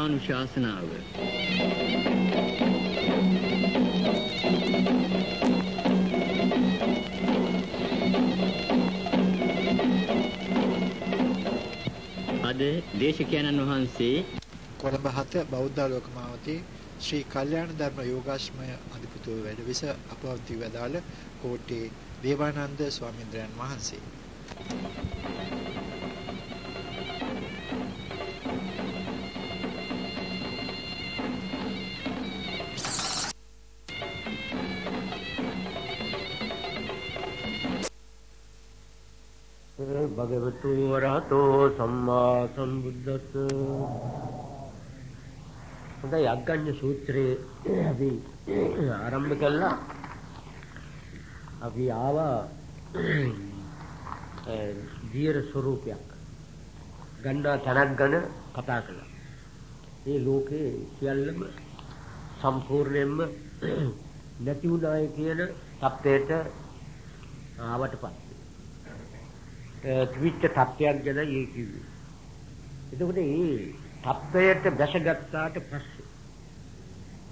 ධර්මානුශාසනාව අද දේශකයන්න් වහන්සේ කොළඹ හත බෞද්ධ ලෝකමාවතී ශ්‍රී කල්යාණ ධර්ම යෝගාශ්‍රමය අධිපතිව වැඩ විස අපවති වදාළ කෝට්ටේ දේවානන්ද ස්වාමීන්ද්‍රයන් වහන්සේ. භගවතු වරහතෝ සම්මා සම්බුද්දස්ස. හොඳයි අග්ගඤ්ඤ සූත්‍රයේ අපි ආරම්භ කළා. අපි ආවා දීර ස්වરૂපයක් ගන්නා තනක් ගැන කතා කළා. මේ ලෝකේ සියල්ලම සම්පූර්ණයෙන්ම නැති වුණායි කියන தත්ත්වයට ආවට පස්සේ ත්‍විච්ච තත්ත්වයක් ගැන ඒ කිව්වේ. එතකොට මේ තත්ත්වයට දැසගත්තාට පස්සේ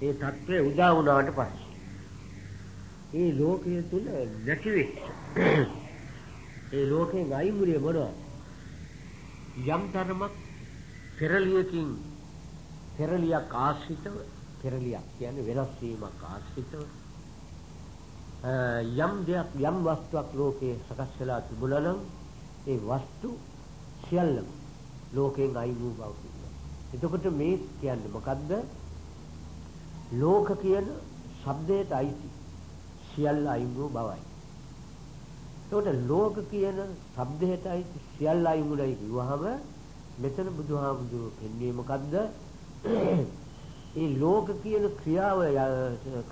ඒ තත්ත්වය උදා වුණාට පස්සේ ඒ ලෝකයේ තුල නැති වෙච්ච ඒ ලෝකේ අයිමුරිය මොනවද? යම් තරමක් පෙරලියකින් පෙරලියක් ආශ්‍රිතව පෙරලියක් කියන්නේ වෙනස් වීමක් ආශ්‍රිතව යම් දෙයක් යම් වස්තුවක් ලෝකේ සකස් වෙලා තිබුණා නම් ඒ වස්තු සියල්ලම ලෝකයෙන් අයින් වූ බව කියනවා. එතකොට මේ කියන්නේ මොකද්ද? ලෝක කියන શબ્දයට අයිති සියල්ල අයින් වූ බවයි. එතකොට ලෝක කියන શબ્දයට අයිති සියල්ල අයින් වුණයි කිව්වහම මෙතන බුදුහාමුදුරුවෝ පෙන්වන්නේ මොකද්ද? ඒ ලෝක කියන ක්‍රියාව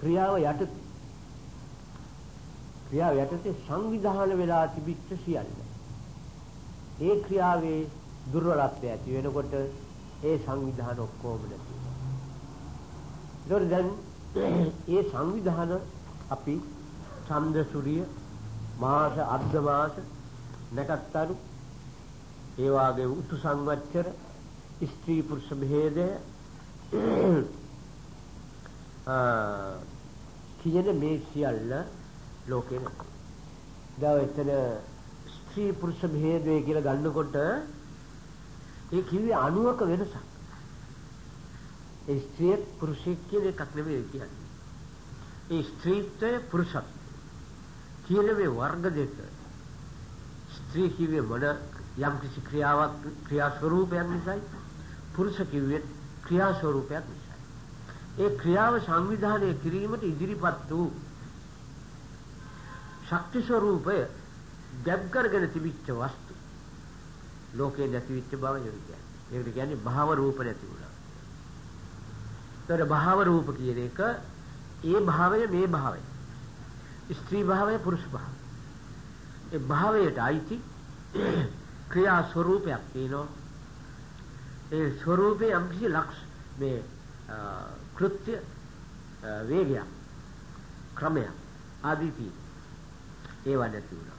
ක්‍රියාව යටතේ ක්‍රියාව යටතේ සංවිධාන වෙලා තිබිච්ච සියල්ල. ඒ ක්‍රියාවේ දුර්වලත්වය ඇති වෙනකොට ඒ සංවිධාන ඔක්කොම නැති වෙනවා. දැන් ඒ සංවිධාන අපි ඡන්ද සූර්ය මාස අර්ධ මාස නැකත්තරු ඒ වාගේ උතු සංවච්ඡර ස්ත්‍රී පුරුෂ භේදය කියන මේ සියල්ල ලෝකේ නැහැ. දැන් එතන ස්ත්‍රී පුරුෂ භේදය කියලා ගන්නකොට ඒ කිව්වේ 90ක වෙනසක්. ඒ ස්ත්‍රී පුරුෂයෙක් කියන එකක් නෙමෙයි කියන්නේ. ඒ ස්ත්‍රීත්වය පුරුෂත්වය කියන මේ වර්ග දෙක ස්ත්‍රී කිව්වේ මොන යම් කිසි ක්‍රියාවක් ක්‍රියා ස්වરૂපයක් නිසායි පුරුෂ කිව්වේ ක්‍රියා ස්වરૂපයක් නිසායි. ඒ ක්‍රියාව සංවිධානය කිරීමට ඉදිරිපත් වූ ශක්ති ස්වરૂපය ගැබ් කරගෙන තිබිච්ච වස්තු ලෝකේ නැති වෙච්ච බව කියන්නේ. ඒකට කියන්නේ භාව රූප නැති වුණා. ඒතර භාව රූප කියන එක ඒ භාවය මේ භාවය. ස්ත්‍රී භාවය පුරුෂ භාවය. ඒ භාවයට අයිති ක්‍රියා ස්වરૂපයක් තියෙනවා. ඒ ස්වરૂපේ යම්කිසි ලක්ෂ මේ කෘත්‍ය වේගය ක්‍රමය ආදී තියෙනවා. ඒවා නැති වුණා.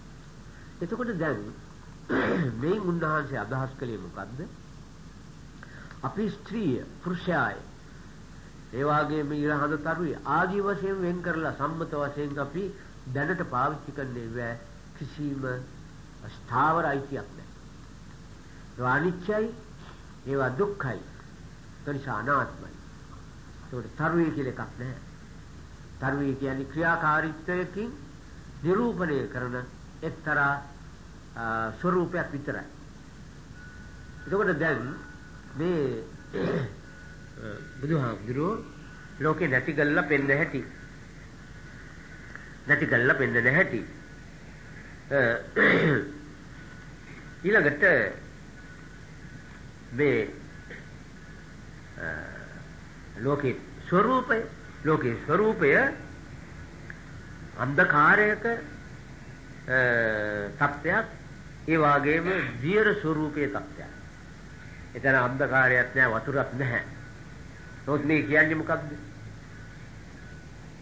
එතකොට දැන් මේ උන්වහන්සේ අදහස් කළේ මොකද්ද? අපි ස්ත්‍රිය පුරුෂයාය ඒ වගේම ඊළඟ තරුයි ආදි වශයෙන් වෙන් කරලා සම්මත වශයෙන් අපි දැනට පාවිච්චි කරන්නේ වේ කිසිම ස්ථාවර අයිතියක් නැහැ. ඒවා අනිත්‍යයි, ඒවා දුක්ඛයි. තනිසා අනාත්මයි. ඒකට තරුයි කියලා එකක් නැහැ. තරුයි කියන්නේ ක්‍රියාකාරීත්වයකින් නිරූපණය කරන එක්තරා ස්වરૂපයක් විතරයි. එතකොට දැන් මේ බුදුහාමුදුරුවෝ ලෝකේ නැති ගල්ලා පෙන්න හැටි. නැති ගල්ලා පෙන්න නැහැටි. ඊළඟට මේ ලෝකේ ස්වરૂපය ලෝකේ ස්වરૂපය අන්ධකාරයක තත්ත්වයක් ඒ වාගේම දියර ස්වરૂපයේ තත්ත්වයක්. එතන අන්ධකාරයක් නෑ වතුරක් නැහැ. නමුත් මේ කියන්නේ මොකක්ද?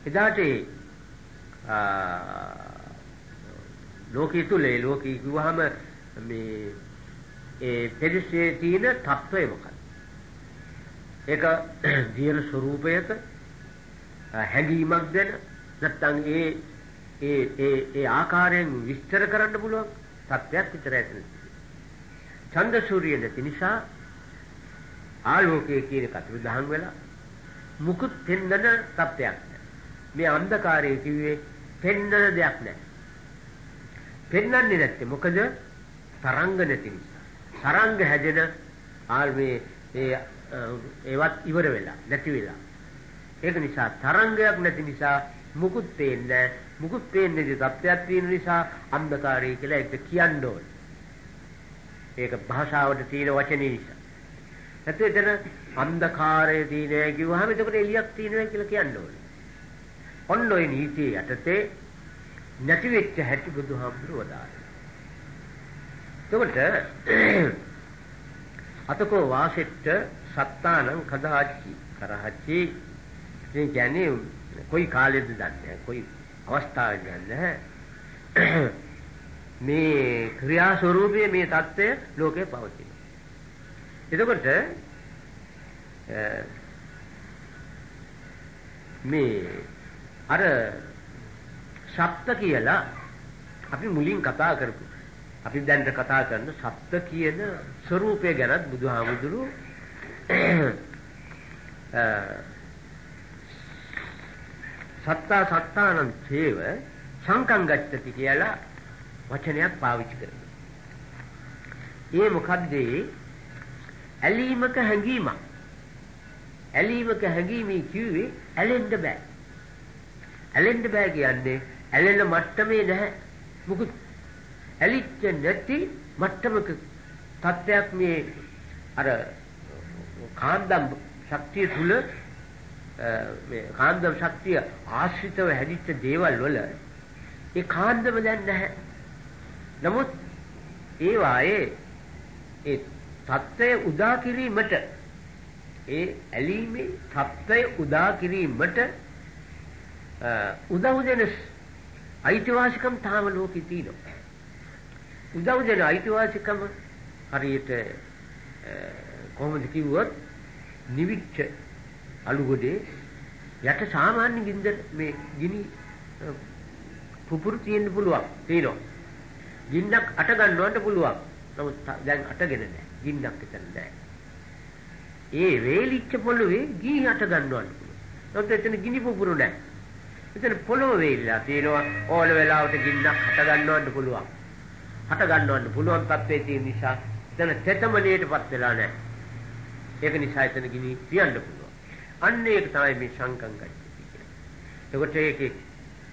එදාට ලෝකයේ තුල ලෝකී කිව්වහම මේ ඒ පෙරිසේ තියෙන තත්ත්වය මොකක්ද? ඒක දියර ස්වરૂපයක හැඟීමක් දෙන නැත්නම් ඒ ඒ ඒ ඒ ආකාරයෙන් විස්තර කරන්න පුළුවන් තත්ත්වයක් විතරයි එතන. ඡන්ද සූර්ය නැති නිසා ආලෝකයේ කියන එක අතුරුදහන් වෙලා මුකුත් පෙන්නන තත්ත්වයක් මේ අන්ධකාරයේ කිව්වේ පෙන්නන දෙයක් නැහැ. පෙන්වන්නේ නැත්තේ මොකද තරංග නැති නිසා. තරංග හැදෙන ආල්මේ ඒ ඒවත් ඉවර වෙලා නැති වෙලා. ඒක නිසා තරංගයක් නැති නිසා මුකුත් පේන්නේ මුකුත් පේන්නේ තත්ත්වයක් තියෙන නිසා අන්ධකාරය කියලා ඒක කියන්න ඕනේ. ඒක භාෂාවට තියෙන වචනේ නිසා. නැත්නම් එතන අන්ධකාරය තියෙනවා කිව්වහම එතකොට එළියක් තියෙනවා කියලා කියන්න ඕනේ. ඔන්න ඔය නීතිය යටතේ නැති වෙච්ච හැටි බුදුහාමුදුරුවෝ වදාළා. එතකොට අතකෝ වාසෙට්ට සත්තානං කදාච්චි කරහච්චි මේ කියන්නේ කොයි කාලෙද දන්නේ කොයි අවස්ථාවක් ගන්න නැහැ. මේ ක්‍රියා ස්වરૂපයේ මේ தත්ත්වය ලෝකේ පවතින. එතකොට මේ අර ශබ්ද කියලා අපි මුලින් කතා කරපු අපි දැන් කතා කරන ශබ්ද කියන ස්වરૂපය ගැනත් බුදුහාමුදුරුවෝ සත්තා සත්තානං චේව සංකං ගච්ඡති කියලා වචනයක් පාවිච්චි කරනවා. ඒ මොකද්ද? ඇලීමක හැඟීමක්. ඇලීමක හැඟීමේ කිව්වේ ඇලෙන්න බෑ. ඇලෙන්න බෑ කියන්නේ ඇලෙන මට්ටමේ නැහැ. මොකද ඇලිච්ච නැති මට්ටමක තත්ත්වයක් මේ අර කාන්දම් ශක්තිය තුල මේ කාන්දම් ශක්තිය ආශ්‍රිතව හැදිච්ච දේවල් වල ඒ කාන්දම දැන් නැහැ. නමුත් ඒ වායේ ඒ தත්ත්වය උදා කිරීමට ඒ ඇලීමේ தත්ත්වය උදා කිරීමට උදව් දෙන අයිතිවාසිකම් තාම ලෝකෙ තියෙනවා. උදව් දෙන අයිතිවාසිකම හරියට කොහොමද කිව්වොත් නිවිච්ච අලුගොඩේ යට සාමාන්‍ය ගින්දර මේ ගිනි පුපුරු තියෙන්න පුළුවන් තියෙනවා. ගින්නක් අට ගන්නවන්න පුළුවන්. නමුත් දැන් අටගෙන නැහැ. ගින්නක් එතන නැහැ. ඒ වේලිච්ච පොළවේ ගිනි අට ගන්නවන්න පුළුවන්. නමුත් එතන ගිනි පුපුරු නැහැ. එතන පොළොව වේලිලා තියෙනවා ඕන වෙලාවට ගින්නක් හට ගන්නවන්න පුළුවන්. හට ගන්නවන්න පුළුවන් තත්ත්වයේ තියෙන නිසා එතන තෙතමනියටපත් වෙලා නැහැ. ඒක නිසා එතන ගිනි තියන්න පුළුවන්. අන්න ඒක තමයි මේ සංකම් ගච්ඡති කියන්නේ. එතකොට ඒකේ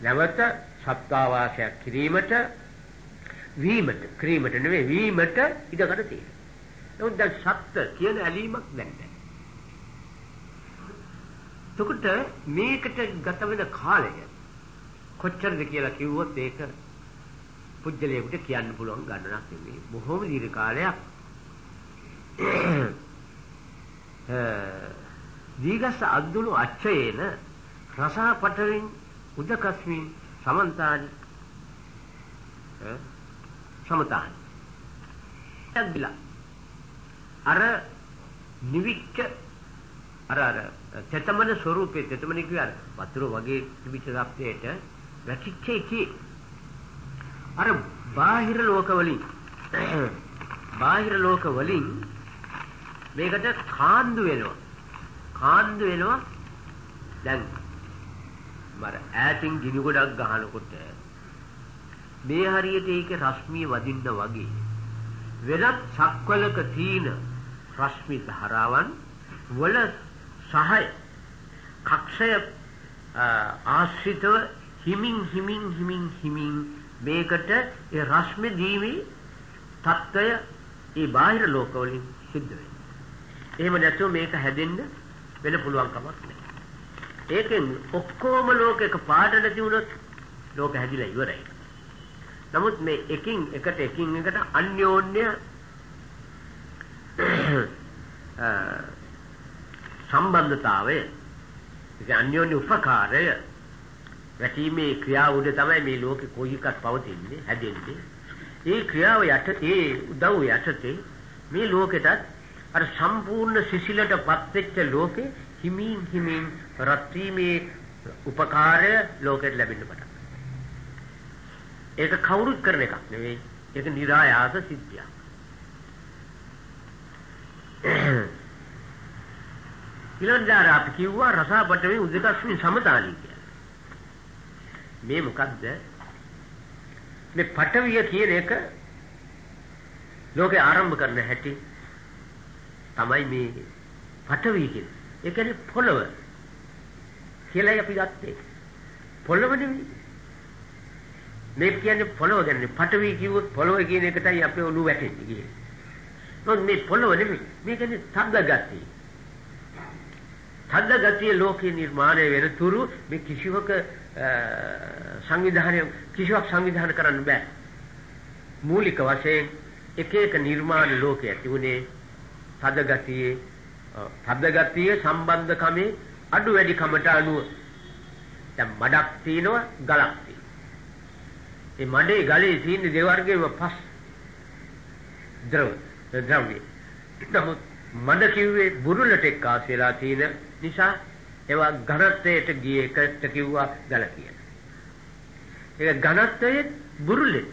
නැවත සත්තාවාසයක් කිරීමට වීමට ක්‍රීමට නෙවෙයි වීමට ඉඩකඩ තියෙනවා. නමුත් දැන් සත්ත්‍ය කියන ඇලීමක් නැහැ. එතකොට මේකට ගත වෙන කාලය කොච්චරද කියලා කිව්වොත් ඒක පුජ්‍යලයකට කියන්න පුළුවන් ගණනක් නෙමෙයි. බොහොම දීර්ඝ කාලයක්. දීගස අද්දුළු අච්චයේන රසා පටරින් උදකස්මින් සමන්තානි සමතානි ඇද්දලා. අර නිවිච්ච අර අර තෙතමන ස්වરૂපේ තෙතමන කිය අර වතුර වගේ තිබිච්ච සත්‍යයට වැටිච්ච එකේ අර බාහිර ලෝක වලින් බාහිර ලෝක වලින් මේකට කාන්දු වෙනවා. කාන්දු වෙනවා දැන් මර ඈතින් ගිනි ගොඩක් ගහනකොට මේ හරියට ඒකේ රශ්මිය වදින්න වගේ වෙනත් සක්වලක තීන රශ්මි ධාරාවන් වල සහය කක්ෂය ආශ්‍රිතව හිමින් හිමින් හිමින් හිමින් මේකට ඒ රශ්මි දීවි தত্ত্বය ඒ බාහිර ලෝකවලින් සිද්ධ වෙනවා. එහෙම නැතුව මේක හැදෙන්න වෙන පුළුවන් කමක් නැහැ. ඒකෙන් ඔක්කොම ලෝකයක පාඩ නැති වුණොත් ලෝක හැදිලා ඉවරයි. නමුත් මේ එකින් එකට එකින් එකට අන්‍යෝන්‍ය සම්බන්ධතාවය ඒ අන්‍යෝන්‍ය උපකාරය වැටීමේ ක්‍රියාව උඩ තමයි මේ ලෝකෙ කොයි එකක් පවතින්නේ හැදෙන්නේ ඒ ක්‍රියාව යට ඒ උදව් යටතේ මේ ලෝකෙටත් අර සම්පූර්ණ සිසිලටපත් වෙච්ච ලෝකේ හිමින් හිමින් රත්වීමේ උපකාරය ලෝකෙට ලැබෙන්න පටන් ඒක කවුරුත් කරන එකක් නෙවෙයි. ඒක નિરાයාස සිද්ධියක්. ඊළඟට අපි කිව්වා රසාපටවේ උදකස්මි සමතාලී කියලා. මේ මොකද්ද? මේ පටවිය කියන එක ලෝකේ ආරම්භ කරන හැටි තමයි මේ පටවිය කියන්නේ. ඒ කියන්නේ පොළව කියලා අපි ගත්තේ. පොළව නෙවෙයි. මේ කියන්නේ පොළව ගැන පටවි කිව්වොත් පොළව කියන එකටයි අපේ ඔළුව වැටෙන්නේ කියන්නේ. නමුත් මේ පොළව නෙමෙයි. මේ කියන්නේ තද්ද ගතිය. තද්ද ගතිය ලෝකේ නිර්මාණය වෙන තුරු මේ කිසිවක සංවිධානය කිසිවක් සංවිධානය කරන්න බෑ. මූලික වශයෙන් එක එක නිර්මාණ ලෝකයේ ඇති උනේ තද ගතියේ තද ගතිය සම්බන්ධකමේ අඩු වැඩි කමට අනුව දැන් මඩක් තියෙනවා ගලක් ඒ මඩේ ගලේ තියෙන දෙවර්ගයේම පස් ද්‍රව ද්‍රව්‍ය. නමුත් මඩ කිව්වේ බුරුලට එක්කාස් වෙලා තියෙන නිසා ඒවා ඝනත්වයට ගිය එකට කිව්වා ගල කියලා. ඒක ඝනත්වයේ බුරුලේ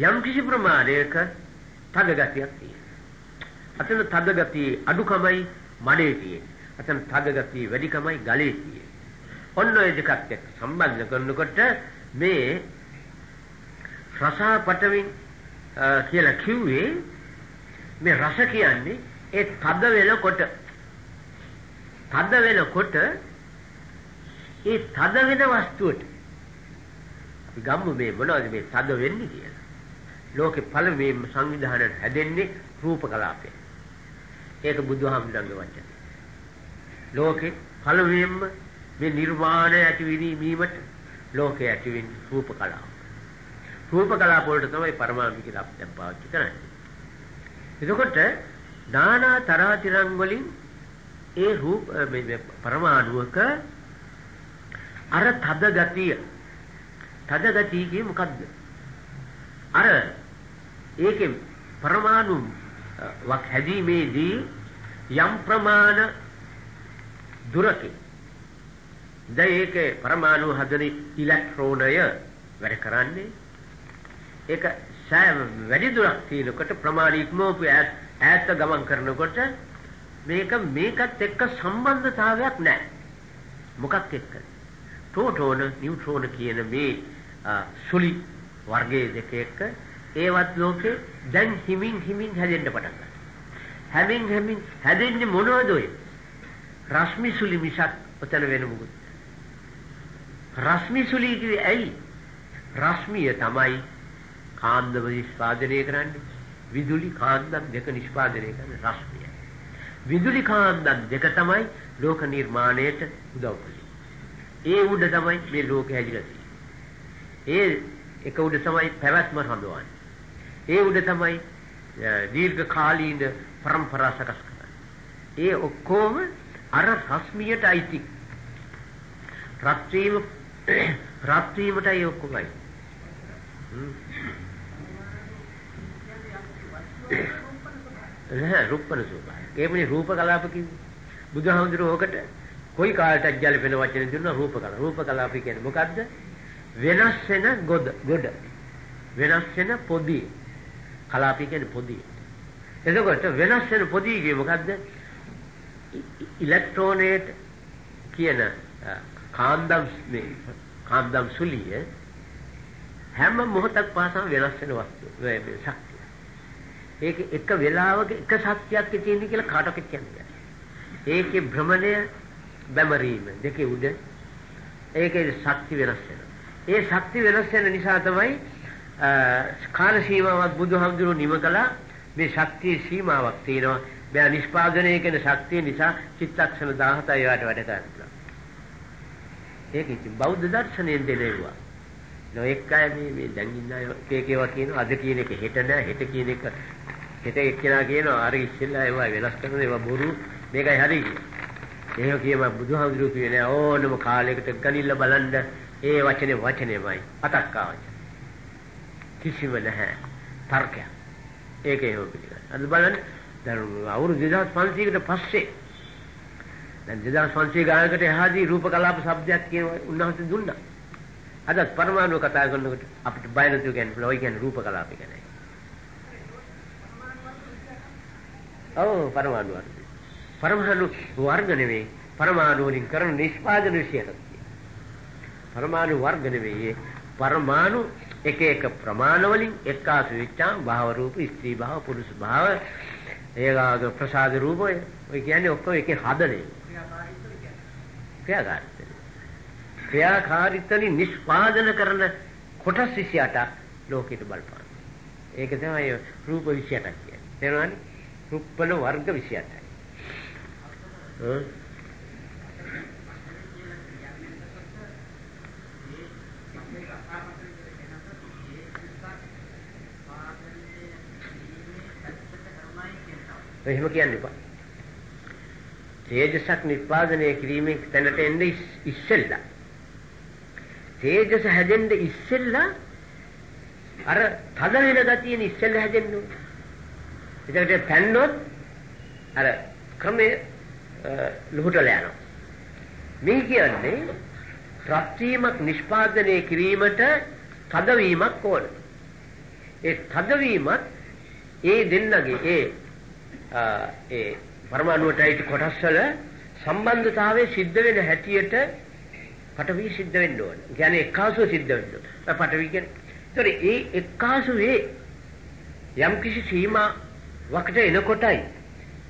යම් කිසි ප්‍රමාණයක තද ගතියක් තියෙනවා. අතන තද ගතිය අඩුකමයි මඩේ තියෙන්නේ. අතන තද ගතිය වැඩිකමයි ගලේ තියෙන්නේ. ඔන්න ඔය දෙකත් එක්ක සම්බන්ධ කරනකොට මේ රසා පටවින් කියලා කිව්වේ මේ රස කියන්නේ ඒ තද වෙනකොට තද වෙනකොට ඒ තද වෙන වස්තුවට අපි ගම්මු මේ මොනවද මේ තද වෙන්නේ කියලා. ලෝකේ පළවෙනිම සංවිධානය හැදෙන්නේ රූප කලාපය. ඒක බුදුහාමුදුරන්ගේ වචන. ලෝකේ පළවෙනිම මේ නිර්වාණය ඇති වීමීමට ලෝකේ ඇති වෙන්නේ රූප කලාව. රූප කලාප වලට තමයි පරමාණු කියලා අපි දැන් පාවිච්චි කරන්නේ. එතකොට නානා තරාතිරම් වලින් ඒ රූප මේ පරමාණුවක අර තද ගතිය තද ගතිය කියේ මොකද්ද? අර ඒකේ පරමාණු වක් හැදීමේදී යම් ප්‍රමාණ දුරකින් දැන් ඒකේ පරමාණු හදන ඉලෙක්ට්‍රෝනය වැඩ කරන්නේ ඒක සෑම වැඩි දුරක් තියෙනකොට ප්‍රමාණ ඉක්මවපු ඈත ගමන් කරනකොට මේක මේකත් එක්ක සම්බන්ධතාවයක් නැහැ. මොකක් එක්ක? ප්‍රෝටෝන නියුට්‍රෝන කියන මේ සුලි වර්ගයේ දෙක එක්ක ඒවත් ලෝකේ දැන් හිමින් හිමින් හැදෙන්න පටන් ගන්නවා. හැමින් හැමින් හැදෙන්නේ මොනවද ඔය? රශ්මි සුලි මිසක් ඔතන වෙන මොකුත්. රශ්මි සුලි කිව්වේ ඇයි? රශ්මිය තමයි කාන්දම නිෂ්පාදනය කරන්නේ විදුලි කාන්දම් දෙක නිෂ්පාදනය කරන රශ්මිය. විදුලි කාන්දම් දෙක තමයි ලෝක නිර්මාණයට උදව් කළේ. ඒ උඩ තමයි මේ ලෝකෙ හැදිලා තියෙන්නේ. ඒ එක උඩ තමයි පැවැත්ම හඳුවන්නේ. ඒ උඩ තමයි දීර්ඝ කාලීන પરම්පරා සකස් කරන්නේ. ඒ ඔක්කොම අර රශ්මියට අයිති. රත් වීම රත් වීමටයි ඔක්කොමයි. නැහැ රූපන ස්වභාවය. ඒකනේ රූප කලාප කිව්වේ. බුදුහාමුදුරුවෝ ඔකට කොයි කාලටත් ගැලපෙන වචන දුන්නා රූප කලාප. රූප කලාප කියන්නේ මොකද්ද? වෙනස් වෙන ගොඩ ගොඩ. වෙනස් වෙන පොදි. කලාප කියන්නේ පොදි. එතකොට වෙනස් වෙන පොදි කියේ මොකද්ද? ඉලෙක්ට්‍රෝනේට කියන කාන්දම් මේ කාන්දම් සුලිය හැම මොහොතක් පාසම වෙනස් වෙන වස්තු මේ ශක්තිය ඒක එක වෙලාවක එක සත්‍යයක් තියෙන කියලා කාටවත් කියන්නේ ඒකේ භ්‍රමණය බැමරීම දෙකේ උඩ ඒකේ ශක්ති වෙනස් වෙනවා. ඒ ශක්ති වෙනස් වෙන නිසා තමයි කාල සීමාවක් බුදුහාමුදුරුවෝ නිම කළා. මේ ශක්තිය සීමාවක් තියෙනවා. මෙයා නිෂ්පාදනය කරන ශක්තිය නිසා චිත්තක්ෂණ 17යි වට වැඩ කරනවා. ඒක ඉතින් බෞද්ධ දර්ශනයෙන් දෙලෙව්වා. නොඑක අය මේ මේ දැන් ඉන්න අය එක ඒවා කියනවා. අද කියන එක හෙට නෑ. හෙට කියන එක හෙට එක්කෙනා කියනවා අර ඉස්සෙල්ලා ඒවා වෙනස් කරන ඒවා බොරු. මේකයි හරි එහෙම කියම බුදුහාමුදුරුවෝ කියන්නේ නෑ. ඕනම කාලයකට ගනින්න බලන්න. ඒ වචනේ වචනේමයි. අතක් ආවච කිසිම නැහැ තර්කයක් ඒක එහෙම පිළිගන්න අද බලන්න දැන් අවුරුදු 2500කට පස්සේ දැන් 2500 ගානකට එහාදී රූප කලාප શબ્දයක් කියන උන්වහන්සේ දුන්නා. අදත් පරමාණු කතා කරනකොට අපිට බය නැතුව කියන්නේ ඔය කියන්නේ රූප කලාප කියන්නේ. ඔව් පරමාණු වර්ග. පරමාණු වර්ග නෙවෙයි පරමාණු වලින් කරන නිෂ්පාදන විශේෂයක්. පරමාණු වර්ග නෙවෙයි පරමාණු එක එක ප්‍රමාණ වලින් එක්කාසු වෙච්චාම භාව රූප ස්ත්‍රී භාව පුරුෂ භාව ඒගාග ප්‍රසාද රූප ඔය. කියන්නේ ඔක්කොම එකේ හදනේ ක්‍රියාකාරීත්වය. ක්‍රියාකාරීත්වනි නිෂ්පාදන කරන කොටස් 28ක් ලෝකෙට බලපාන ඒක තමයි රූප 28ක් කියන්නේ. තේරුණානේ? රුප්පල වර්ග 28යි එහෙම කියන්න එපා. තේජසක් නිස්පාදනය කිරීමේ තැනට එන්න ඉස්සෙල්ලා. තේජස හැදෙන්න ඉස්සෙල්ලා අර තද වෙන ගතියන ඉස්සෙල්ලා හැදෙන්න ඕනේ. ඒකට පැන්නොත් අර ක්‍රමයේ ලුහුටල යනවා. මේ කියන්නේ ප්‍රත්‍යීමක් නිෂ්පාදනය කිරීමට තදවීමක් ඕන. ඒ තදවීමත් ඒ දෙන්නගේ ඒ ඒ පරමාණුවට අයිති කොටස් වල සම්බන්ධතාවය සිද්ධ වෙන හැටියට පටවි සිද්ධ වෙන්න ඕන. කියන්නේ එක්කාසුව සිද්ධ වෙන්න ඕන. පටවි කියන්නේ. ඒතර ඒ එක්කාසුවේ යම් කිසි සීමාවකට එනකොටයි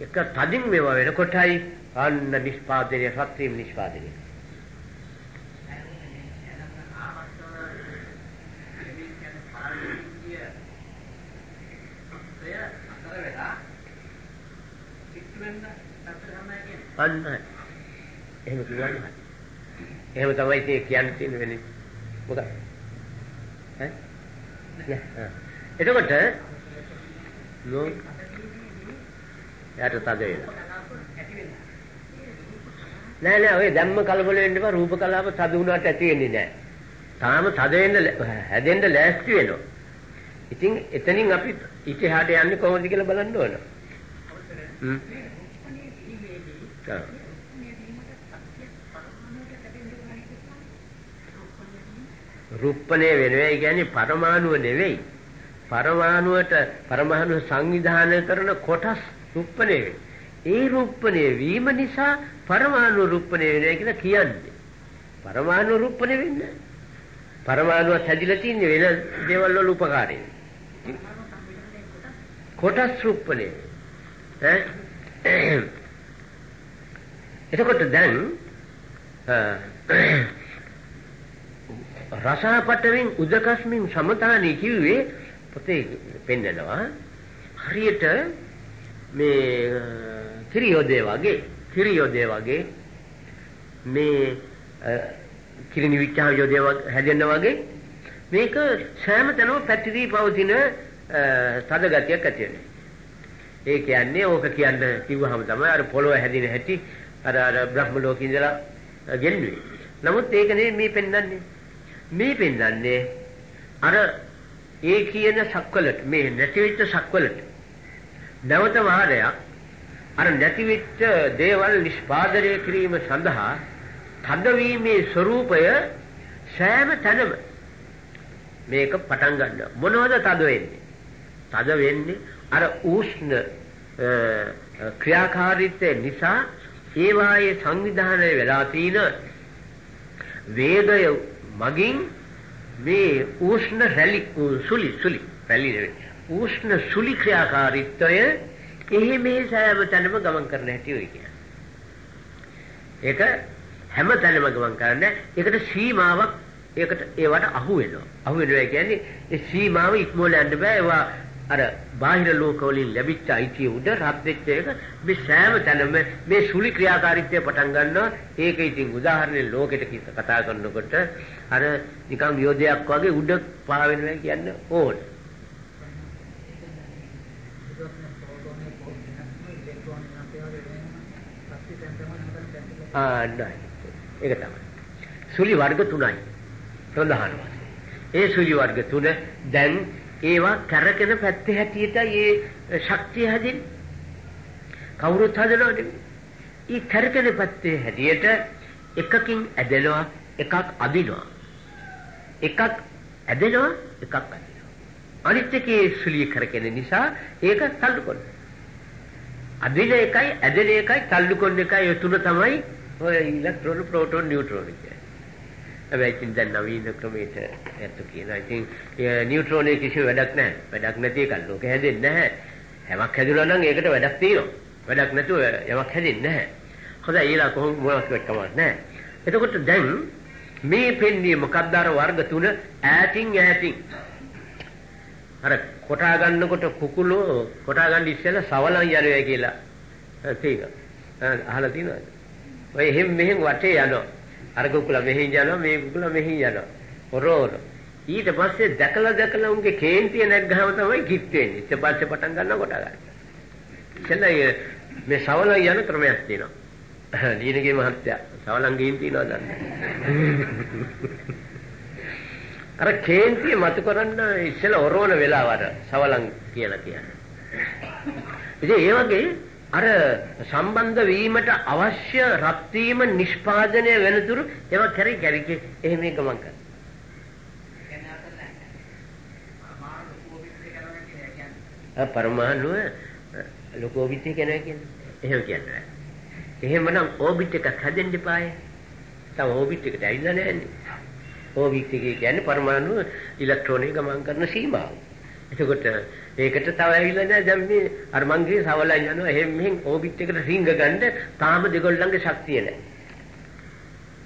එක තදින් මේවා වෙනකොටයි අන්න නිෂ්පාදනය සත්‍යම් නිෂ්පාදනය. අන්න. එහෙම කිව්වම එහෙම තමයි ඉතින් කියන්න තියෙන වෙන්නේ මොකද ඈ? එතකොට නෝ යට තද වෙනවා නෑ නෑ ඔය ධම්ම කලබල වෙන්න එපා රූප කලාප තද වුණාට ඇති වෙන්නේ නෑ. තාම තද වෙන්න හැදෙන්න ලෑස්ති වෙනවා. ඉතින් එතනින් අපි ඉතිහාට යන්නේ කොහොමද කියලා බලන්න ඕන. හ්ම්. රුප්පණය වෙනවා කියන්නේ පරමාණුව නෙවෙයි. පරමාණුවට පරමාණු සංවිධානය කරන කොටස් රුප්පණය ඒ රුප්පණය වීම නිසා පරමාණු රුප්පණය වෙනවා කියලා කියන්නේ. පරමාණු රුප්පණය වෙන්නේ පරමාණුවත් හැදිලා තියෙන වෙන දේවල් වල උපකාරය. කොටස් රුප්පණය. ඈ එතකොට දැන් රසාපටවෙන් උදකස්මින් සමතානී කිව්වේ පොතේ පෙන්නනවා හරියට මේ කිරියෝදේ වගේ කිරියෝදේ වගේ මේ කිරිනි විචාර යෝදේ හැදෙන්න වගේ මේක සෑම තැනම පැතිරී පවතින තද ගතියක් ඇති වෙනවා. ඒ කියන්නේ ඕක කියන්න කිව්වහම තමයි අර පොළොව හැදින හැටි අර අර බ්‍රහ්ම ලෝකේ ඉඳලා ගෙන්නුවේ. නමුත් ඒක නෙමෙයි මේ පෙන්වන්නේ. මේ පෙන්වන්නේ අර ඒ කියන සක්වලට මේ නැතිවෙච්ච සක්වලට නැවත වාරයක් අර නැතිවෙච්ච දේවල් නිෂ්පාදනය කිරීම සඳහා තදවීමේ ස්වરૂපය සෑම තැනම මේක පටන් ගන්නවා මොනවද තද වෙන්නේ තද වෙන්නේ අර උෂ්ණ ක්‍රියාකාරීත්වය නිසා ඒ වායේ සංවිධානය වෙලා තියෙන වේගය මගින් මේ උෂ්ණ රැලි සුලි සුලි රැලි නෙවෙයි උෂ්ණ සුලි ක්‍රියාකාරීත්වය එහි මේ සෑම තැනම ගමන් කරන හැටි ඔය කියන්නේ. ඒක හැම තැනම ගමන් කරන්නේ ඒකට සීමාවක් ඒකට ඒවට අහු වෙනවා. අහු වෙනවා කියන්නේ ඒ සීමාව ඉක්මවල යන්න බෑ ඒවා අර බාහිර ලෝකවලින් ලැබිච්ච අයිතිය උඩ රත් වෙච්ච එක මේ සෑම තැනම මේ සුලි ක්‍රියාකාරීත්වය පටන් ගන්නවා. ඒක ඉතින් උදාහරණයක් ලෝකෙට කතා කරනකොට අර නිකන් යෝධයක් වගේ උඩ පාවෙනවා කියන්න ඕන. ආ නෑ. ඒක තමයි. සුලි වර්ග තුනයි. ප්‍රධාන වශයෙන් ඒ සුලි වර්ග තුන දැන් ඒවා කරකෙන පැත්තේ හැටියට ඒ ශක්තිය හැදෙන්නේ. කවුරුත් හදනව නෙමෙයි. ඊ කරකෙන පැත්තේ හැටියට එකකින් ඇදෙනවා එකක් අදිනවා. එකක් ඇදෙනවා එකක් අදිනවා. අනිත් එකේ සුලිය කරකෙන නිසා ඒක තල්ලු කරනවා. අදින එකයි ඇදෙන එකයි තල්ලු කරන එකයි ඒ තුන තමයි ඔය ඉලෙක්ට්‍රෝන ප්‍රෝටෝන නියුට්‍රෝන කියන්නේ. හැබැයි ඉතින් දැන් නවීන ක්‍රමයට ඇත්ත කියනවා. ඉතින් නියුට්‍රෝනේ කිසි වැඩක් නැහැ. වැඩක් නැති එකක් ලෝකෙ හැදෙන්නේ නැහැ. හැමක් හැදුනා නම් ඒකට වැඩක් තියෙනවා. වැඩක් නැතුව යමක් හැදෙන්නේ නැහැ. හොඳයි ඊළඟ කොහොම මොනවද කමක් නැහැ. එතකොට දැන් මේ පෙන්නේ මොකක්ද අර වර්ග තුන ඈතින් ඈතින් අර කොටා ගන්නකොට කුකුලෝ කොටා ගන්න ඉස්සෙල්ලා සවලන් යනවා කියලා තේක අහලා තියෙනවද ඔය එහෙම මෙහෙම වටේ යනවා අර කුකුලා මෙහෙන් යනවා මේ කුකුලා මෙහෙන් යනවා. ඔරෝර ඊට පස්සේ දැකලා දැකලා උන්ගේ කේන්තිය නැග්ගහම තමයි කිත් වෙන්නේ. ඊට පස්සේ පටන් ගන්නවා කොටා ගන්න. ඉතින් මේ සවලන් යන ක්‍රමයක් තියෙනවා. දීනගේ මහත්තයා සවලන් ගින් තියනවා දන්නේ. අර කේන්තිය මතු කරන්න ඉස්සෙල්ලා ඔරෝන වෙලාව අර සවලන් කියලා කියන්නේ. ඉතින් ඒ වගේ අර සම්බන්ධ වීමට අවශ්‍ය රත් වීම නිෂ්පාදනය වෙනතුරු ඒවා කරි කරි එහෙම ගමන් කරනවා. පරමාණුව ලොකු ඔබිට් එක යනවා කියන්නේ. එහෙම කියන්නේ. එහෙමනම් ඔබිට් එකක් හැදෙන්න එපායි. තව ඔබිට් එකට ඇවිල්ලා නැහැ ඕබිට් එක කියන්නේ පරමාණු ඉලෙක්ට්‍රෝනය ගමන් කරන සීමාව. එතකොට ඒකට තව ඇවිල්ලා නැහැ දැන් මේ අර මංගේ සවලන් යනවා එහෙම මෙහෙන් ඕබිට් එකට රිංග ගන්න තාම දෙගොල්ලන්ගේ ශක්තිය නැහැ.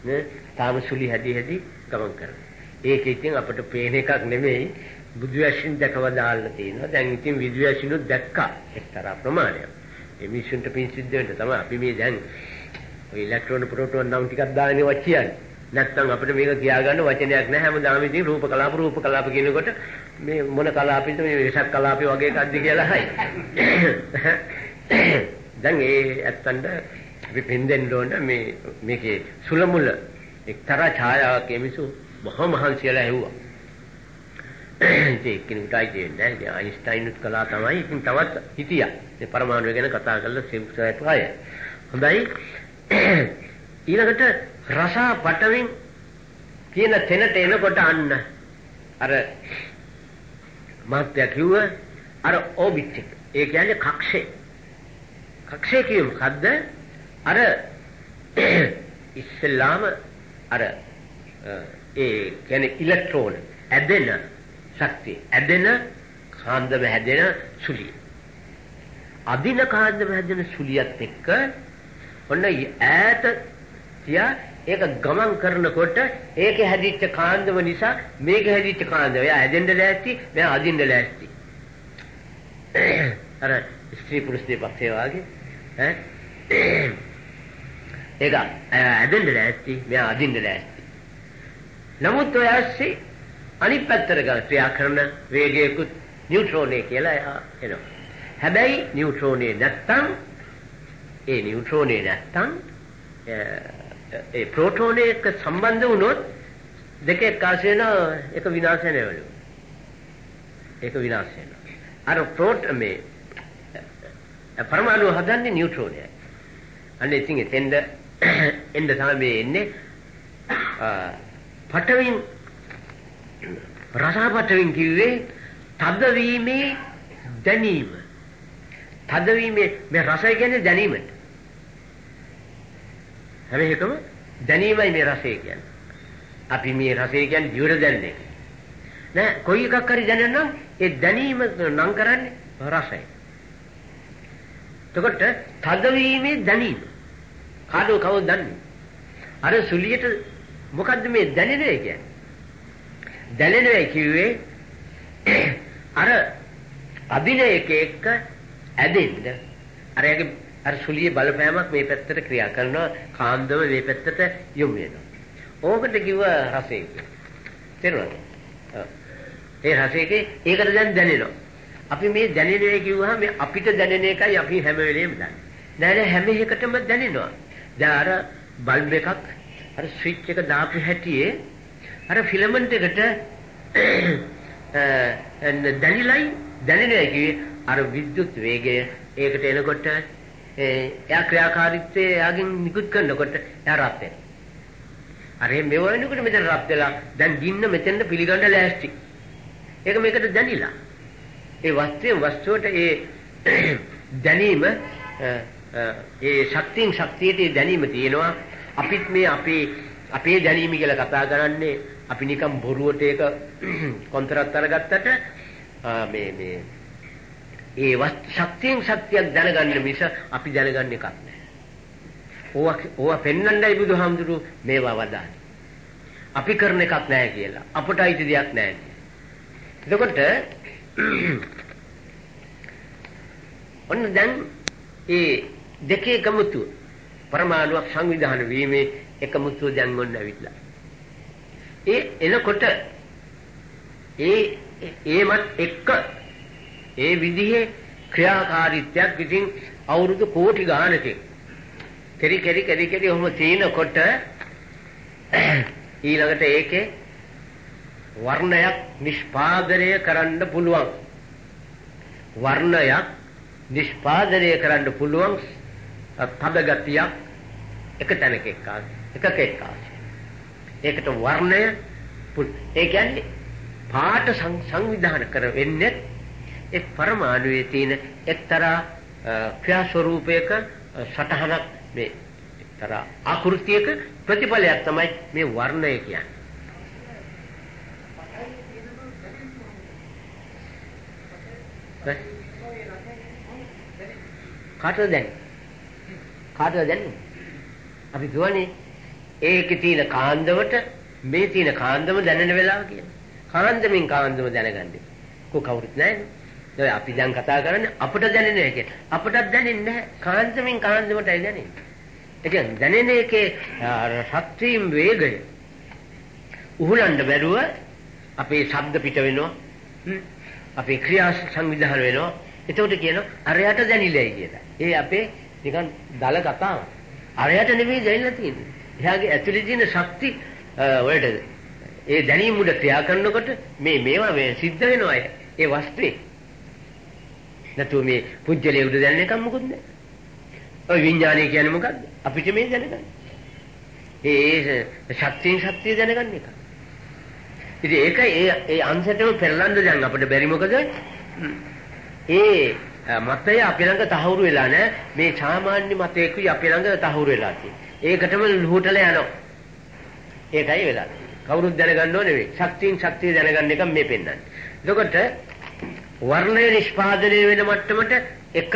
නේ තාම සුලි හැදි හැදි ගමන් කරනවා. ඒක ඉතින් අපිට පේන එකක් නෙමෙයි බුදුවැසින් දැකව දාන්න තියෙනවා. දැන් ඉතින් විදුවැසිනුත් දැක්කා එක්තරා ප්‍රමාණයක්. ඒ මිනිසුන්ට පින් සිද්ධ වෙන්න තමයි අපි මේ දැන් ඔය ඉලෙක්ට්‍රෝන ප්‍රෝටෝන නම් ටිකක් දාන්නේ වචියන්නේ. නැත්තම් අපිට මේක කියාගන්න වචනයක් නැහැ හැමදාම ඉතින් රූප කලාප රූප කලාප කියනකොට මේ මොන කලාපෙද මේ විශක් කලාපේ වගේ එකක්ද කියලා හයි. දැන් ඒ ඇත්තන්ට අපි පින්දෙන්න ඕන මේ මේකේ සුලමුල එක්තරා ඡායාවක් එමිසු බොහොම මහන්සියලා ඇහුවා. ඒ කෙනෙකුටයි කියන්නේ නෑ අයින්ස්ටයින්ුත් කළා තමයි ඉතින් තවත් හිටියා. මේ පරමාණු ගැන කතා කරලා සිම්සයිප් අය. හොඳයි. ඊළඟට රසා පටවින් කියන තැනට එනකොට අන්න අර මාත්‍යා කිව්ව අර ඕබිට් එක. ඒ කියන්නේ කක්ෂේ. කක්ෂේ කියමු මොකද්ද? අර ඉස්ලාම අර ඒ කියන්නේ ඉලෙක්ට්‍රෝන ඇදෙන ශක්තිය ඇදෙන කාන්දම හැදෙන සුලිය. අදින කාන්දම හැදෙන සුලියත් එක්ක ඔන්න ඈත තියා ඒක ගමන් කරනකොට ඒකේ හැදිච්ච කාන්දම නිසා මේකේ හැදිච්ච කාන්දම එයා හැදෙන්න ලෑස්ති මෙයා අදින්න ලෑස්ති. අර ස්ත්‍රී පුරුෂ දෙපක්ෂේ වාගේ. ඈ? ඒක හැදෙන්න ලෑස්ති මෙයා අදින්න ලෑස්ති. නමුත් ඔය ඇස්සේ අනිත් පැත්තට ගා ක්‍රියා කරන වේගයකුත් නියුට්‍රෝනේ කියලා එනවා. හැබැයි නියුට්‍රෝනේ නැත්තම් ඒ නියුට්‍රෝනේ නැත්තම් ඒ ප්‍රෝටෝන එක්ක සම්බන්ධ වුණොත් දෙක එක්කාසු වෙන එක විනාශ වෙනවලු. ඒක විනාශ වෙනවා. අර ප්‍රෝට මේ පරමාණු හදන්නේ නියුට්‍රෝනයයි. අන්න ඉතින් එතෙන්ද එන්න තමයි මේ එන්නේ. පටවින් රසපටවින් කිව්වේ තදවීමේ දැනීම. තදවීමේ මේ රසය කියන්නේ දැනීමට. හැම එකම දැනීමයි මේ රසය කියන්නේ. අපි මේ රසය කියන්නේ දිවට දැනන්නේ. නෑ කොයි එකක් හරි දැනෙන්නම් ඒ දැනීම නම් කරන්නේ රසය. එතකොට තදවීමේ දැනීම. කාදෝ කවුද දන්නේ? අර සුලියට මොකද්ද මේ දැනෙන්නේ කියන්නේ? දැනෙන්නේ කිව්වේ අර අදින එක එක්ක ඇදෙන්න අර යගේ අර සුලිය බලපෑමක් මේ පැත්තට ක්‍රියා කරනවා කාන්දම මේ පැත්තට යොමු වෙනවා. ඕකට කිව්ව රසය කියලා. තේරුණාද? ඒ රසයේ ඒකට දැන් දැනෙනවා. අපි මේ දැනෙන්නේ කිව්වහම මේ අපිට දැනෙන එකයි අපි හැම වෙලේම දන්නේ. නෑ නෑ හැම එකටම දැනෙනවා. දැන් අර බල්බ් එකක් අර ස්විච් එක දාපු හැටියේ අර ෆිලමන්ට් එකට දැනිලයි දැනෙන්නේ කිව්වේ අර විද්‍යුත් වේගය ඒකට එනකොට එයා ක්‍රියාකාරීත්වය එයාගෙන් නිකුත් කරනකොට එයා රත් වෙනවා. අර මේ වෙනකොට මෙතන රත් වෙලා දැන් ගින්න මෙතෙන්ද පිළිගන්න ලෑස්ති. ඒක මේකට දැනිලා. ඒ වස්තුවේ වස්තුවට ඒ දැනීම ඒ ශක්තියෙන් ශක්තියට දැනීම තියෙනවා. අපිත් මේ අපේ අපේ දැනීම කියලා කතා කරන්නේ අපි නිකන් බොරුවට ඒක කොන්තරත් අරගත්තට මේ මේ ඒ ශක්තියෙන් ශක්තියක් දැනගන්න මිස අපි දැනගන්න එකක් නෑ. ඕවා ඕවා පෙන්වන්නයි බුදුහාමුදුරු මේවා වදාන්නේ. අපි කරන එකක් නෑ කියලා. අපට අයිති දෙයක් නෑ කියලා. එතකොට ඔන්න දැන් ඒ දෙකේ එකමුතු පරමාණුවක් සංවිධාන වීමේ එකමුතු දැන් ඔන්න ඇවිත්ලා. ඒ එනකොට ඒ ඒමත් එක්ක ඒ විදිහේ ක්‍රියාකාරීත්වයක් ඉතින් අවුරුදු කෝටි ගානකින් කෙරි කෙරි කෙරි කෙරි ඔහොම තීනකොට ඊළඟට ඒකේ වර්ණයක් නිෂ්පාදනය කරන්න පුළුවන්. වර්ණයක් නිෂ්පාදනය කරන්න පුළුවන් තද ගතියක් එක තැනක එක්කාස එකක එක්කාස ඒකට වර්ණය ඒ කියන්නේ පාට සංවිධානය කර වෙන්නේ ඒ පරමාණුවේ තියෙන එක්තරා ක්‍රියා ස්වරූපයක සටහනක් මේ එක්තරා ආකෘතියක ප්‍රතිඵලයක් තමයි මේ වර්ණය කියන්නේ. කාටද දැන්? කාටද දැන්? අපි දුවනේ ඒකේ තියෙන කාන්දමට මේ තියෙන කාන්දම දැනෙන වෙලාව කියන්නේ. කාන්දමින් කාන්දම දැනගන්නේ. කො කවුරුත් නැහැ. දැන් අපි දැන් කතා කරන්නේ අපට දැනෙන එක. අපටත් දැනෙන්නේ නැහැ. කාන්දමින් කාන්දමටයි දැනෙන්නේ. ඒ කියන්නේ දැනෙන එකේ ශක්තියින් වේගය උහුලන්න බැරුව අපේ ශබ්ද පිට වෙනවා. අපේ ක්‍රියා සංවිධානය වෙනවා. එතකොට කියනවා අරයට දැනිලයි කියලා. ඒ අපේ නිකන් දල කතාව. අරයට නෙමෙයි දැනෙලා තියෙන්නේ. එයාගේ ඇතුලේ තියෙන ශක්ති වලට ඒ දැනීම උඩ ක්‍රියා කරනකොට මේ මේවා මේ සිද්ධ වෙනවා ඒ වස්තුවේ. නැතු මේ පුජ්‍යලයේ උඩ දැනෙන එකක් මොකුත් නැහැ. ඔය විඥානය කියන්නේ මොකද්ද? අපිට මේ දැනගන්න. ඒ ශක්තියෙන් ශක්තිය දැනගන්න එක. ඉතින් ඒක ඒ ඒ අංශයටම පෙරලන්න දැන් අපිට බැරි මොකද? ඒ මතය අපි ළඟ තහවුරු වෙලා නැහැ. මේ සාමාන්‍ය මතයකුයි අපි ළඟ තහවුරු වෙලා තියෙන්නේ. ඒකටම ලුහුටලා යනවා. ඒකයි වෙලා කවුරුත් දැනගන්න ඕනේ නෙවෙයි. ශක්තියෙන් ශක්තිය දැනගන්න එක මේ පෙන්වන්නේ. එතකොට වර්ණය නිෂ්පාදනය වෙන මට්ටමට එක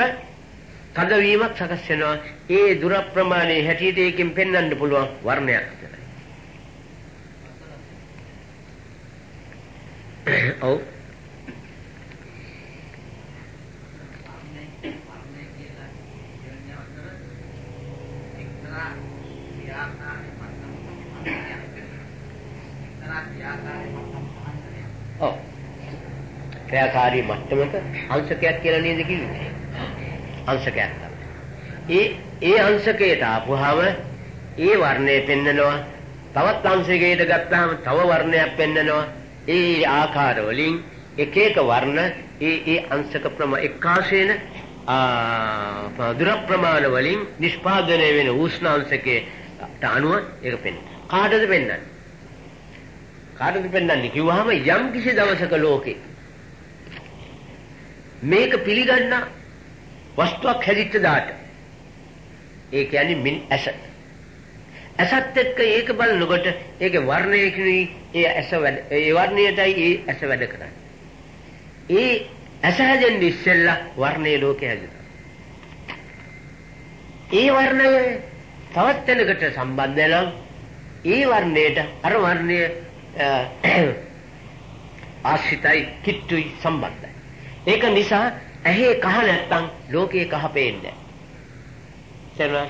තදවීමක් සකස් වෙනවා. ඒ දුර ප්‍රමාණයේ හැටියට ඒකෙන් පෙන්වන්න පුළුවන් වර්ණයක් විතරයි. ඔව් ඔව් ක්‍රියාකාරී මට්ටමක අංශකයක් කියලා නේද කිව්වේ? අංශකයක්. තමයි ඒ ඒ අංශකයට ආපුවාම ඒ වර්ණය පෙන්නනවා. තවත් අංශකයකට ගත්තාම තව වර්ණයක් පෙන්නනවා. ඒ ආකාර වලින් එක එක වර්ණ ඒ ඒ අංශක ප්‍රම එකාශේන දුර ප්‍රමාණ වලින් නිෂ්පාදනය වෙන උෂ්ණාංශකයට අනුව ඒක පෙන්වනවා කාටද පෙන්වන්නේ කාටද පෙන්වන්නේ කිව්වහම යම් කිසි දවසක ලෝකේ මේක පිළිගන්න වස්තුවක් හැදිච්ච දාට. ඒ කියන්නේ මින් ඇස. ඇසත් එක්ක ඒක බලනකොට ඒකේ වර්ණය කිනුයි ඒ ඇස වැඩ ඒ වර්ණයටයි ඒ ඇස වැඩ කරන්නේ. ඒ ඇස හැදෙන්නේ ඉස්සෙල්ලා වර්ණයේ ලෝකේ හැදෙනවා. ඒ වර්ණය තවත් තැනකට සම්බන්ධ වෙනවා ඒ වර්ණයට අර වර්ණය ආශ්‍රිතයි කිට්ටුයි සම්බන්ධයි. ඒක නිසා ඇහි කහ නැත්තම් ලෝකේ කහ පේන්නේ නැහැ.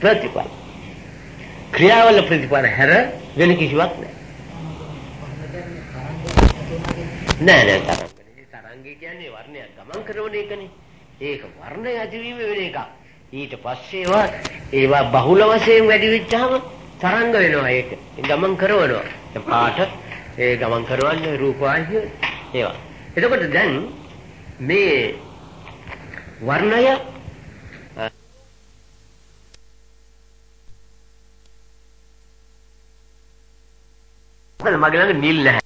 ප්‍රතිපල ක්‍රියාවල ප්‍රතිපල හැර වෙන කිසිවක් නැහැ. නෑ නෑ තරංග. තරංගය කියන්නේ වර්ණයක් ගමන් කරන එකනේ. ඒක වර්ණය ඇතිවීම වෙන එකක්. ඊට පස්සේ ඒවා ඒවා බහුල වශයෙන් වැඩි වෙච්චාම තරංග වෙනවා ඒක. ගමන් කරනවා. පාට ඒ ගමන් කරවන්නේ රූප වාහිය ඒවා. එතකොට දැන් මේ වර්ණය මොකද මගේ ළඟ නිල් නැහැ.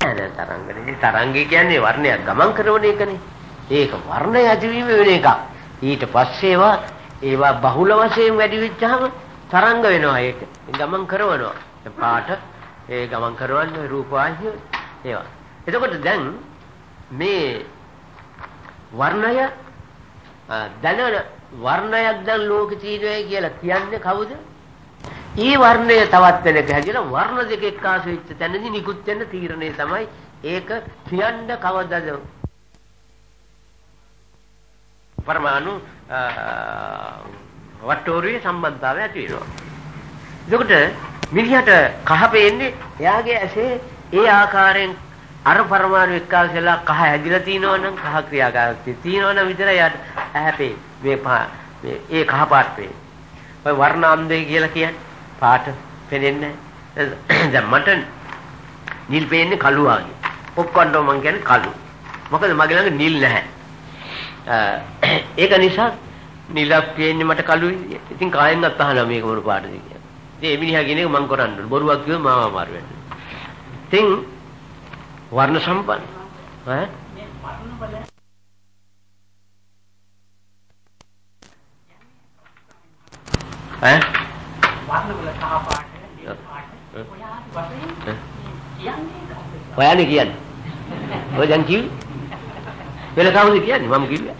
නෑ තරංගනේ තරංගය කියන්නේ වර්ණයක් ගමන් කරන එකනේ. ඒක වර්ණය ඇතිවීම වෙන එකක්. ඊට පස්සේ ඒවා ඒවා බහුල වශයෙන් වැඩි වෙච්චාම තරංග වෙනවා ඒක. ගමන් කරනවා. පාට ඒ ගමන් කරවන්නේ රූපවාහිනිය ඒවා. එතකොට දැන් මේ වර්ණය දැනන වර්ණයක් දැන් ලෝකෙ තියෙනවා කියලා කියන්නේ කවුද? ඊ වර්ණය තවත් වෙනක හැදිලා වර්ණ දෙක එක්කාසු වෙච්ච තැනදී නිකුත් වෙන තීරණය තමයි ඒක කියන්න කවදද පරමාණු වට්ටෝරුවේ සම්බන්ධතාවය ඇති වෙනවා. එතකොට මිනිහට කහ පේන්නේ එයාගේ ඇසේ ඒ ආකාරයෙන් අර පරමාණු එක්කාසු වෙලා කහ හැදිලා තිනවනම් කහ ක්‍රියාකාරීත්වය තිනවනම් විතරයි යාට ඇහැපේ මේ මේ ඒ කහ පාට වේ. ඔය වර්ණාන්දේ කියලා කියන්නේ පාට පේන්නේ දැන් මට නිල් පේන්නේ කළු වගේ. ඔක්කොන්ටම මං කියන්නේ කළු. මොකද මගේ ළඟ නිල් නැහැ. ඒක නිසා නිලක් පේන්නේ මට කළුයි. ඉතින් කායෙන්වත් අහලා මේක මොන පාටද කියලා. ඉතින් ඒ මිනිහා කියන එක මං කරන්න ඕන. බොරුවක් කිව්වම මාව අමාරු වෙනවා. ඉතින් වර්ණ සම්පන්න ඈ ඈ වර්ණවල කහ පාට නිල් පාට ඔයානේ කියන්නේ ඔය දැන් කිව්වේ? වෙන කවුද කියන්නේ? මම කිව්වා.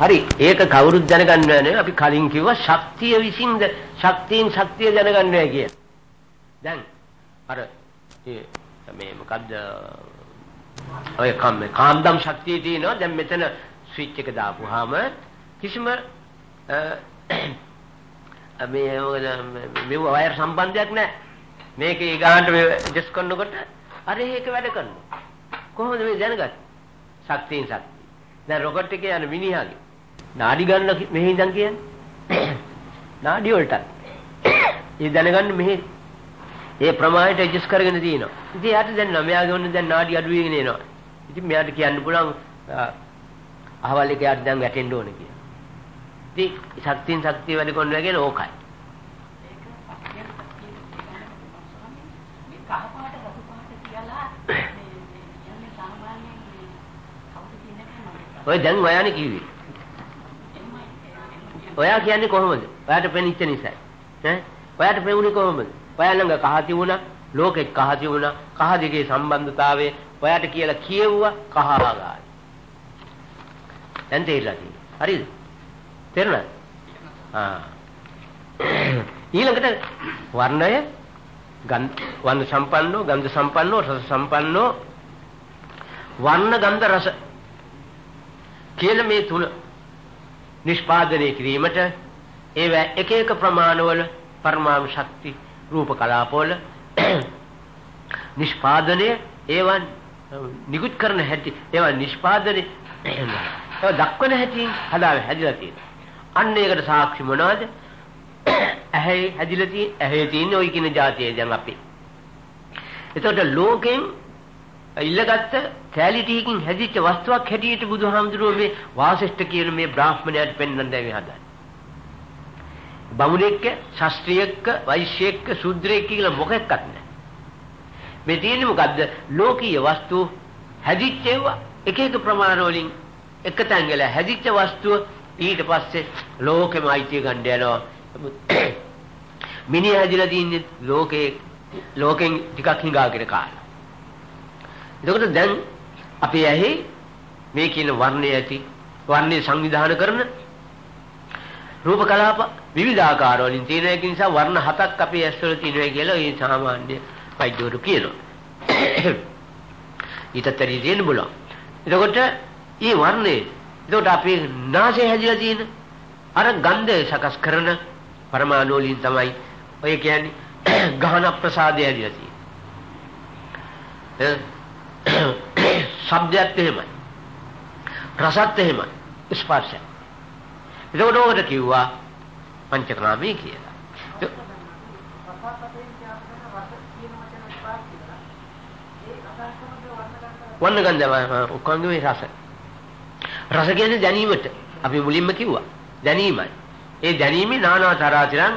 හරි ඒක කවුරුත් දැනගන්න ඕනේ අපි කලින් කිව්වා ශක්තිය විසින්ද ශක්තියෙන් ශක්තිය දැනගන්නවා කිය. දැන් අර මේ මොකද්ද? ඔය කම් කාන්දම් ශක්තිය තියෙනවා. දැන් මෙතන ස්විච් එක දාපුවාම කිසිම මේ මේ වයර් සම්බන්ධයක් නැහැ. මේකේ ගානට මේ ඇඩ්ජස්ට් කරනකොට අර ඒක වැඩ කරනවා. කොහොමද මේ දැනගත්තේ? ශක්තියෙන් ශක්තිය. දැන් රොකට් එකේ යන මිනිහාගේ නාඩි ගන්න මෙහි ඉඳන් කියන්නේ නාඩි වලට ඒ දැනගන්න මෙහි ඒ ප්‍රමාණයට ඇඩ්ජස්ට් කරගෙන තියෙනවා ඉතින් යාට දැන් නමයාගේ ඔන්න දැන් නාඩි අඩු වෙගෙන එනවා ඉතින් මෙයාට කියන්න පුළුවන් අහවල් එක යාට දැන් වැටෙන්න ඕනේ කියලා ඉතින් ශක්තියෙන් ශක්තිය වැඩි කරනවා කියන්නේ ඕකයි ඔය දැන් ඔයානේ කිව්වේ ඔයා කියන්නේ කොහොමද? ඔයාට පෙනිච්ච නිසා. ඈ ඔයාට පෙවුනේ කොහොමද? ඔයා ළඟ කහ තිබුණා, ලෝකෙත් කහ තිබුණා, කහ දෙකේ සම්බන්ධතාවය ඔයාට කියලා කියෙව්වා කහ ආගායි. දැන් තේරිලා තියෙනවා. හරිද? තේරුණාද? ආ. ඊළඟට වර්ණය ගන්ධ වර්ණ සම්පන්නෝ, ගන්ධ සම්පන්නෝ, රස සම්පන්නෝ වර්ණ ගන්ධ රස කියලා මේ තුන නිෂ්පාදනය කිරීමට ඒවා එක එක ප්‍රමාණවල පරමාණු ශක්ති රූප කලාපවල නිෂ්පාදනය ඒවා නිකුත් කරන හැටි ඒවා නිෂ්පාදනය ඒවා දක්වන හැටි හදාලා හැදිලා තියෙනවා. අන්න ඒකට සාක්ෂි මොනවද? ඇහි හැදිලා තියෙන ඇහි තියෙන ওই කියන જાතිය දැන් අපි. එතකොට ලෝකෙන් ඉල්ලගත්ත කැලිටිකින් හැදිච්ච වස්තුවක් හැටියට බුදුහාමුදුරුවෝ මේ වාසිෂ්ඨ කියන මේ බ්‍රාහ්මණයාට පෙන්වන්න දැවි හදන්නේ. බමුණෙක්ක, ශාස්ත්‍රියෙක්ක, වෛශ්‍යෙක්ක, ශුද්‍රයෙක්ක කියලා මොකෙක්වත් නැහැ. මේ තියෙන්නේ මොකද්ද? ලෝකීය වස්තු හැදිච්ච ඒවා එක එක ප්‍රමාණ වලින් එක තැන් වල හැදිච්ච වස්තුව ඊට පස්සේ ලෝකෙම අයිතිය ගන්න යනවා. මිනිහ හැදිලා තින්නේ ලෝකේ ලෝකෙන් ටිකක් හිඟාගෙන කාලා. එතකොට දැන් අපේ ඇහි මේ කියන වර්ණය ඇති වර්ණය සංවිධානය කරන රූප කලාප විවිධාකාර වලින් තියෙන එක නිසා වර්ණ හතක් අපේ ඇස් වල තියෙනවා කියලා ඒ සාමාන්‍ය වෛද්‍යවරු කියනවා. ඊටතරි දෙන්න බලන්න. එතකොට මේ වර්ණේ එතකොට අපේ නාසය හැදිලා තියෙන අර ගන්ධය සකස් කරන පරමාණු වලින් තමයි ඔය කියන්නේ ගහන ප්‍රසාදය හැදිලා තියෙන්නේ. ශබ්දයත් එහෙමයි. රසත් එහෙමයි. ස්පර්ශය. එතකොට ඕකට කිව්වා පංචකාමී කියලා. වන්න ගන්ධ ඔක්කොන්ගේ රස. රස කියන්නේ දැනීමට. අපි මුලින්ම කිව්වා. දැනීමයි. ඒ දැනීමේ নানা තරාතිරන්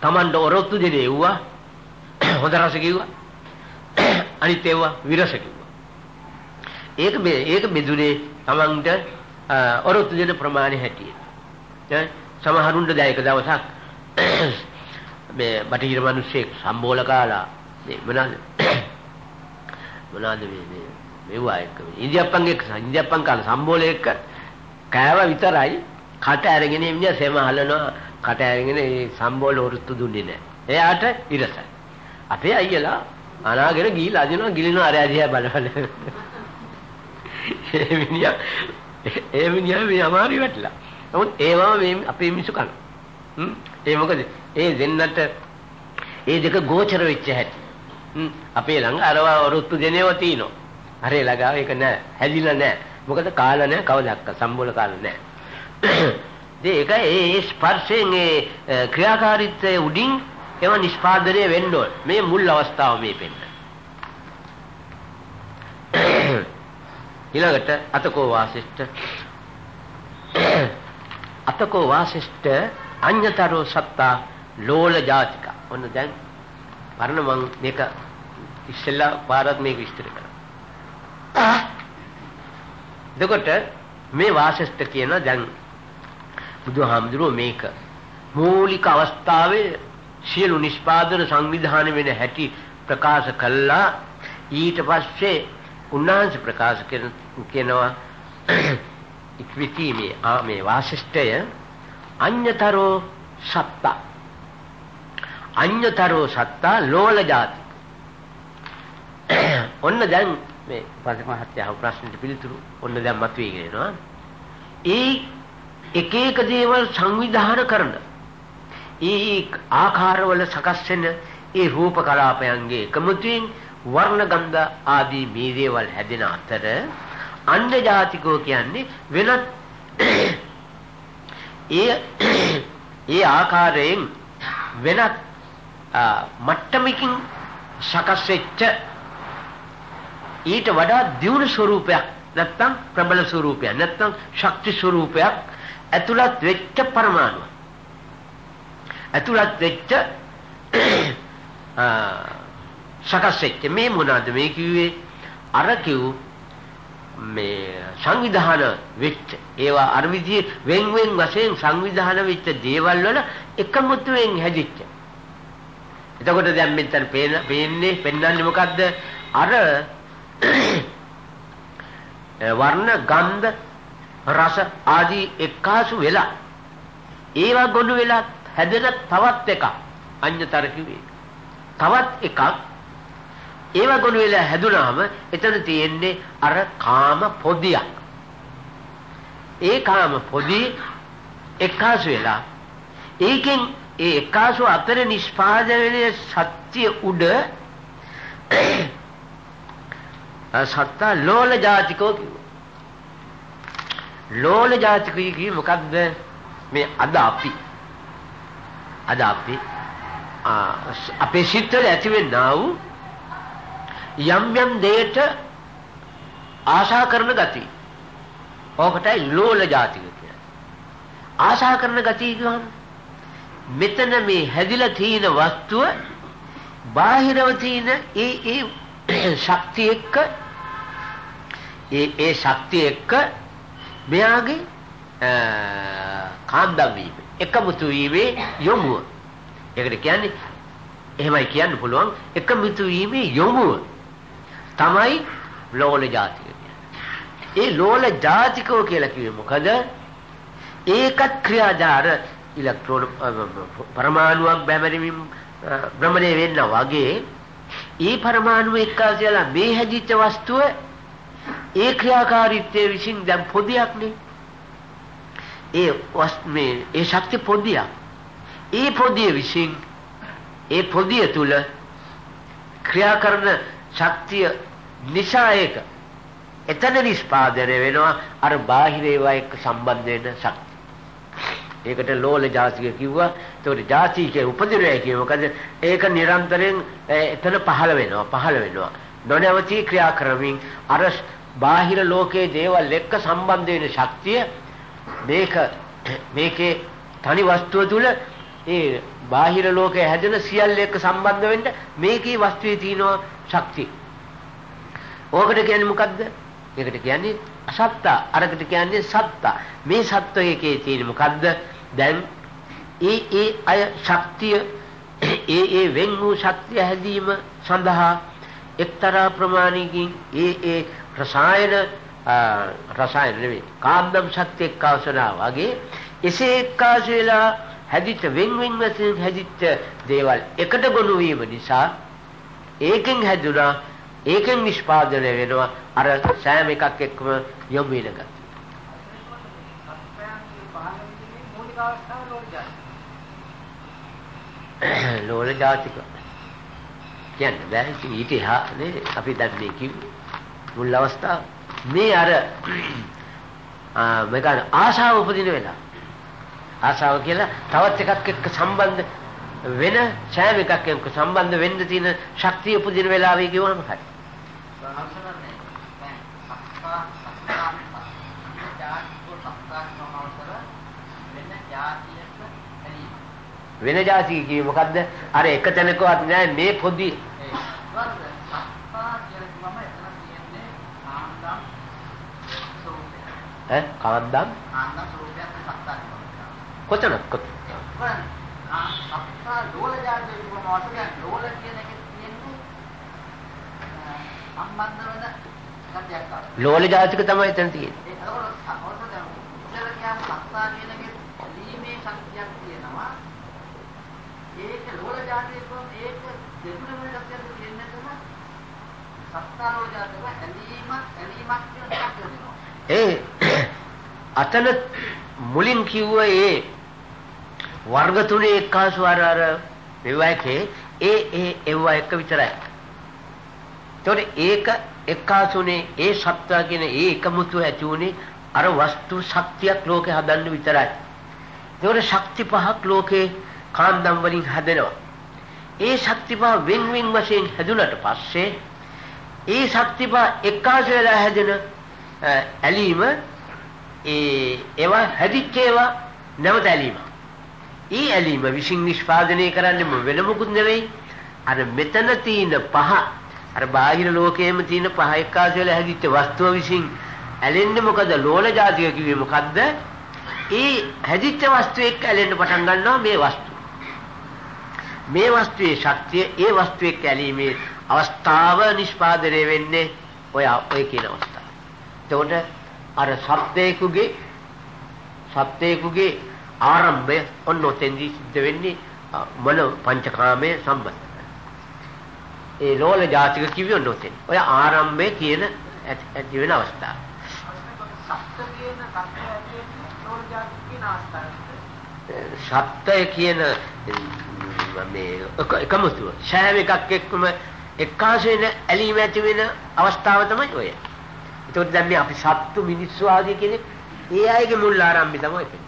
Tamanට ඔරොත්තු දෙන්නේ එව්වා. හොඳ රස කිව්වා. අනිත් ඒවා විරස කිව්වා. ඒක මේ ඒක බෙදුනේ Tamanට ඔරොත්තු දෙන ප්‍රමාණය හැටියට. ඈ සමහරුන්ට දැන් එක දවසක් මේ බටහිර මිනිස්සෙක් සම්බෝල කාලා මේ මොනවාද මොනවාද මේ මේ මෙව්වා එක්ක ඉන්දියාප්පන් එක්ක ඉන්දියාප්පන් කාලා සම්බෝල එක්ක කෑව විතරයි කට අරගෙන ඉන්නේ සෙම හලනවා කට අරගෙන ඒ සම්බෝල වෘත්තු දුන්නේ නැහැ. එයාට ඉරසයි. අපේ අයියලා අනාගෙන ගිහිල්ලා අදිනවා ගිලිනවා අර ඇදියා බල බල. ඒ මිනිහා ඒ මිනිහා මේ අමාරු වැටලා. නමුත් ඒවම මේ අපේ මිනිස්සු කන. හ්ම් ඒ මොකද ඒ දෙන්නට ඒ දෙක ගෝචර වෙච්ච හැටි. හ්ම් අපේ ළඟ අරවා වෘත්තු දෙනේව තියෙනවා. අරේ ළඟා ඒක නෑ හැදිලා නෑ. මොකද කාලා නෑ කවදක්ක සම්බෝල කාලා නෑ. ඒක ඒ ස්පර්ශයෙන් ඒ ක්‍රියාකාරීත්වයේ උඩින් ඒව නිෂ්පාදනය වෙන්න ඕන. මේ මුල් අවස්ථාව මේ පෙන්න. ඊළඟට අතකෝ වාසිෂ්ඨ අතකෝ වාසිෂ්ඨ අඤ්‍යතරෝ සත්තා ලෝල ජාතික. ඔන්න දැන් වර්ණ මං මේක ඉස්සෙල්ලා පාරක් මේක විස්තර කරා. එතකොට මේ වාසිෂ්ඨ කියන දැන් බුදුහාමුදුරුවෝ මේක මූලික අවස්ථාවේ සියලු නිෂ්පාදන සංවිධාන වෙන හැටි ප්‍රකාශ කළා. ඊට පස්සේ උන්වහන්සේ ප්‍රකාශ කරනවා ඉක්විති මේ ආ මේ වාසිෂ්ඨය අඤ්‍යතරෝ සත්තා. අඤ්‍යතරෝ සත්තා ලෝල જાති ඔන්න දැන් මේ පස්සේ මහත්තයා ප්‍රශ්නෙට පිළිතුරු ඔන්න දැන් මතුවේගෙන එනවා. ඒ එක එක දේවල් සංවිධානය කරන ඒ ආකාරවල සකස් වෙන ඒ රූප කලාපයන්ගේ එකමුතුවෙන් වර්ණ ගන්ධ ආදී මේ දේවල් හැදෙන අතර අන්‍ය ජාතිකෝ කියන්නේ වෙනත් ඒ ඒ ආකාරයෙන් වෙනත් මට්ටමකින් සකස් වෙච්ච ඊට වඩා දියුණු ස්වරූපයක් නැත්නම් ප්‍රබල ස්වරූපයක් නැත්නම් ශක්ති ස්වරූපයක් ඇතුළත් වෙච්ච පරමාණු ඇතුළත් වෙච්ච සකස් වෙච්ච. මේ මොනවාද? මේ කිව්වේ අර කිව් මේ සංවිධාන වෙච්ච. ඒවා අර විදිහේ වෙන් වෙන් වශයෙන් සංවිධාන වෙච්ච දේවල් වල එකමුතුවෙන් හැදිච්ච. එතකොට දැන් මෙතන පේන්නේ පෙන්වන්නේ මොකද්ද? අර වර්ණ ගන්ධ රස ආදී එක්කාසු වෙලා ඒවා ගොනු වෙලා හැදෙන තවත් එකක් අඤ්‍යතර කිව්වේ. තවත් එකක් ඒවා ගොනු වෙලා හැදුනාම එතන තියෙන්නේ අර කාම පොදියක්. ඒ කාම පොදි එක්කාසු වෙලා ඒකෙන් ඒ එක්කාසු අතර නිෂ්පාදනයේ සත්‍ය උඩ සත්තා ලෝල ජාතිකෝ කිව්වා. ලෝල ජාතිකයි කිව්වේ මොකද්ද? මේ අද අපි අද අපි අපේ සිත්වල ඇති වෙන්නා වූ යම් යම් දෙයට ආශා කරන ගතිය. ඕකටයි ලෝල ජාතික කියන්නේ. ආශා කරන ගතිය කියවම මෙතන මේ හැදිලා තියෙන වස්තුව බාහිරව තියෙන ඒ ඒ ශක්තිය එක්ක ඒ ඒ ශක්තිය එක්ක මෙයාගේ කාන්දම් වීම එකමුතු වීමේ යොමුව. ඒකට කියන්නේ එහෙමයි කියන්න පුළුවන් එකමුතු වීමේ යොමුව තමයි ලෝල ජාතික ඒ ලෝල ජාතිකෝ කියලා කිව්වේ මොකද? ඒකත් ක්‍රියාජාර ඉලෙක්ට්‍රෝන පරමාණුවක් බැමරීමෙන් භ්‍රමණය වෙන්න වගේ ඒ පරමාණු එක්කාසයලා මේ හැදිච්ච වස්තුව ඒ ක්‍රියාකාරීත්වයේ විසින් දැන් පොදියක්නේ ඒ මේ ඒ ශක්ති පොදියක් ඒ පොදිය විසින් ඒ පොදිය තුල ක්‍රියා කරන ශක්තිය නිසා ඒක එතන නිස්පාදනය වෙනවා අර බාහිර ඒවා එක්ක සම්බන්ධ වෙන ශක්තිය. ඒකට ලෝල ජාතික කිව්වා. ඒකට ජාතිකේ උපදිනවයි කියේ මොකද ඒක නිරන්තරයෙන් එතන පහළ වෙනවා පහළ වෙනවා. නොනවති ක්‍රියා කරමින් අර බාහිර ලෝකයේ දේවල් එක්ක සම්බන්ධ වෙන ශක්තිය මේක මේකේ තනි වස්තුව තුල ඒ බාහිර ලෝකයේ හැදෙන සියල්ල එක්ක සම්බන්ධ වෙන්න මේකේ වස්තුවේ තියෙන ශක්තිය. ඕකට කියන්නේ මොකද්ද? ඒකට කියන්නේ අසත්ත. අරකට කියන්නේ සත්ත. මේ සත්වයේ තියෙන මොකද්ද? දැන් ඒ ඒ අය ශක්තිය ඒ ඒ වෙන් වූ ශක්තිය හැදීම සඳහා එක්තරා ප්‍රමාණයකින් ඒ ඒ රසායන රසායන නෙවෙයි කාන්දම් ශක්තිය එක්කාසනා වගේ එසේ එක්කාස වෙලා හැදිච්ච වෙන් වෙන් වශයෙන් හැදිච්ච දේවල් එකට ගොනු වීම නිසා ඒකෙන් හැදුනා ඒකෙන් නිෂ්පාදනය වෙනවා. අර සෑම එකක් එක්කම යොමු වෙන ගතිය. ලෝල ජාතික. කියන්නේ බෑ ඊට එහා නේ අපි දැන් මේ කිව්වේ මුල් අවස්ථාව මේ අර මේක ආශාව උපදින වෙලාව. ආශාව කියලා තවත් එකක් එක්ක සම්බන්ධ වෙන සෑම එකක් එක්ක සම්බන්ධ වෙන්න තියෙන ශක්තිය උපදින වෙලාවේ කිව්වම හරි. වෙන જાති කියේ මොකද්ද? අර එක තැනකවත් නෑ මේ පොඩි ඈ? කාන්දම් කාන්දම් ස්වරූපයක් සත්තා කොතන? කොතන සත්තා ලෝල જાතිය කියනවා කියන්නේ ලෝල කියන එක තියෙන්නේ සම්බන්ධ වෙන ගතියක් ආවා ලෝල જાතික තමයි එතන තියෙන්නේ. ඒක සත්තා කියන එකේ ලීමේ ශක්තියක් තියෙනවා. ඒක ලෝල જાතිය කියන්නේ ඒක දෙතුන වෙන ගතියක් තියෙන්නේ නැතම සත්තා ලෝල જાතික ඇලීමක් ඇලීමක් කියන එකක් තියෙනවා. ඒ අතන මුලින් කිව්ව ඒ වර්ග තුනේ එක්කාසු අර අර මෙවයිකේ ඒ ඒ ඒව එක විතරයි. ඒතකොට ඒක එක්කාසුනේ ඒ සත්‍ය කියන ඒ එකමුතු ඇති උනේ අර වස්තු ශක්තියක් ලෝකේ හදන්න විතරයි. ඒතකොට ශක්ති පහක් ලෝකේ කාන්දම් වලින් හැදෙනවා. ඒ ශක්ති පහ වෙන් වෙන් වශයෙන් හැදුනට පස්සේ ඒ ශක්ති පහ එක්කාසු වෙලා හැදෙන ඇලීම ඒ ඒවා හැදිච්ච ඒවා නැවත ඇලීම. ඊ ඇලීම විශ්ින් නිෂ්පාදනය කරන්නේ වෙන මොකුත් නෙවෙයි. අර මෙතන තියෙන පහ අර බාහිර ලෝකයේම තියෙන පහ එක්කාසු වෙලා හැදිච්ච වස්තුව විශ්ින් ඇලෙන්නේ මොකද? ලෝල જાතිය කිව්වේ මොකද්ද? ඒ හැදිච්ච වස්තුව එක්ක ඇලෙන්න පටන් ගන්නවා මේ වස්තුව. මේ වස්තුවේ ශක්තිය ඒ වස්තුවේ කැලීමේ අවස්ථාව නිෂ්පාදනය වෙන්නේ ඔය ඔය කියන අවස්ථාව. එතකොට අර සත්‍යයකුගේ සත්‍යයකුගේ ආරම්භය ඔන්න ඔතෙන්දී සිද්ධ වෙන්නේ මොන පංචකාමයේ සම්බන්ධ. ඒ ලෝල ජාතික කිව්වේ ඔන්න ඔතෙන්. ඔය ආරම්භය කියන ඇති වෙන අවස්ථාව. සත්‍ය කියන සත්‍ය ඇති ලෝල ජාතික කියන අවස්ථාව. සත්‍ය කියන මේ එකමුතුව සෑම එකක් එක්කම එක්කාසෙන ඇලීම ඇති වෙන අවස්ථාව තමයි ඔය. ඒතකොට දැන් මේ අපි සත්තු මිනිස්සු ආදී කියන්නේ ඒ අයගේ මුල් ආරම්භය තමයි එතන.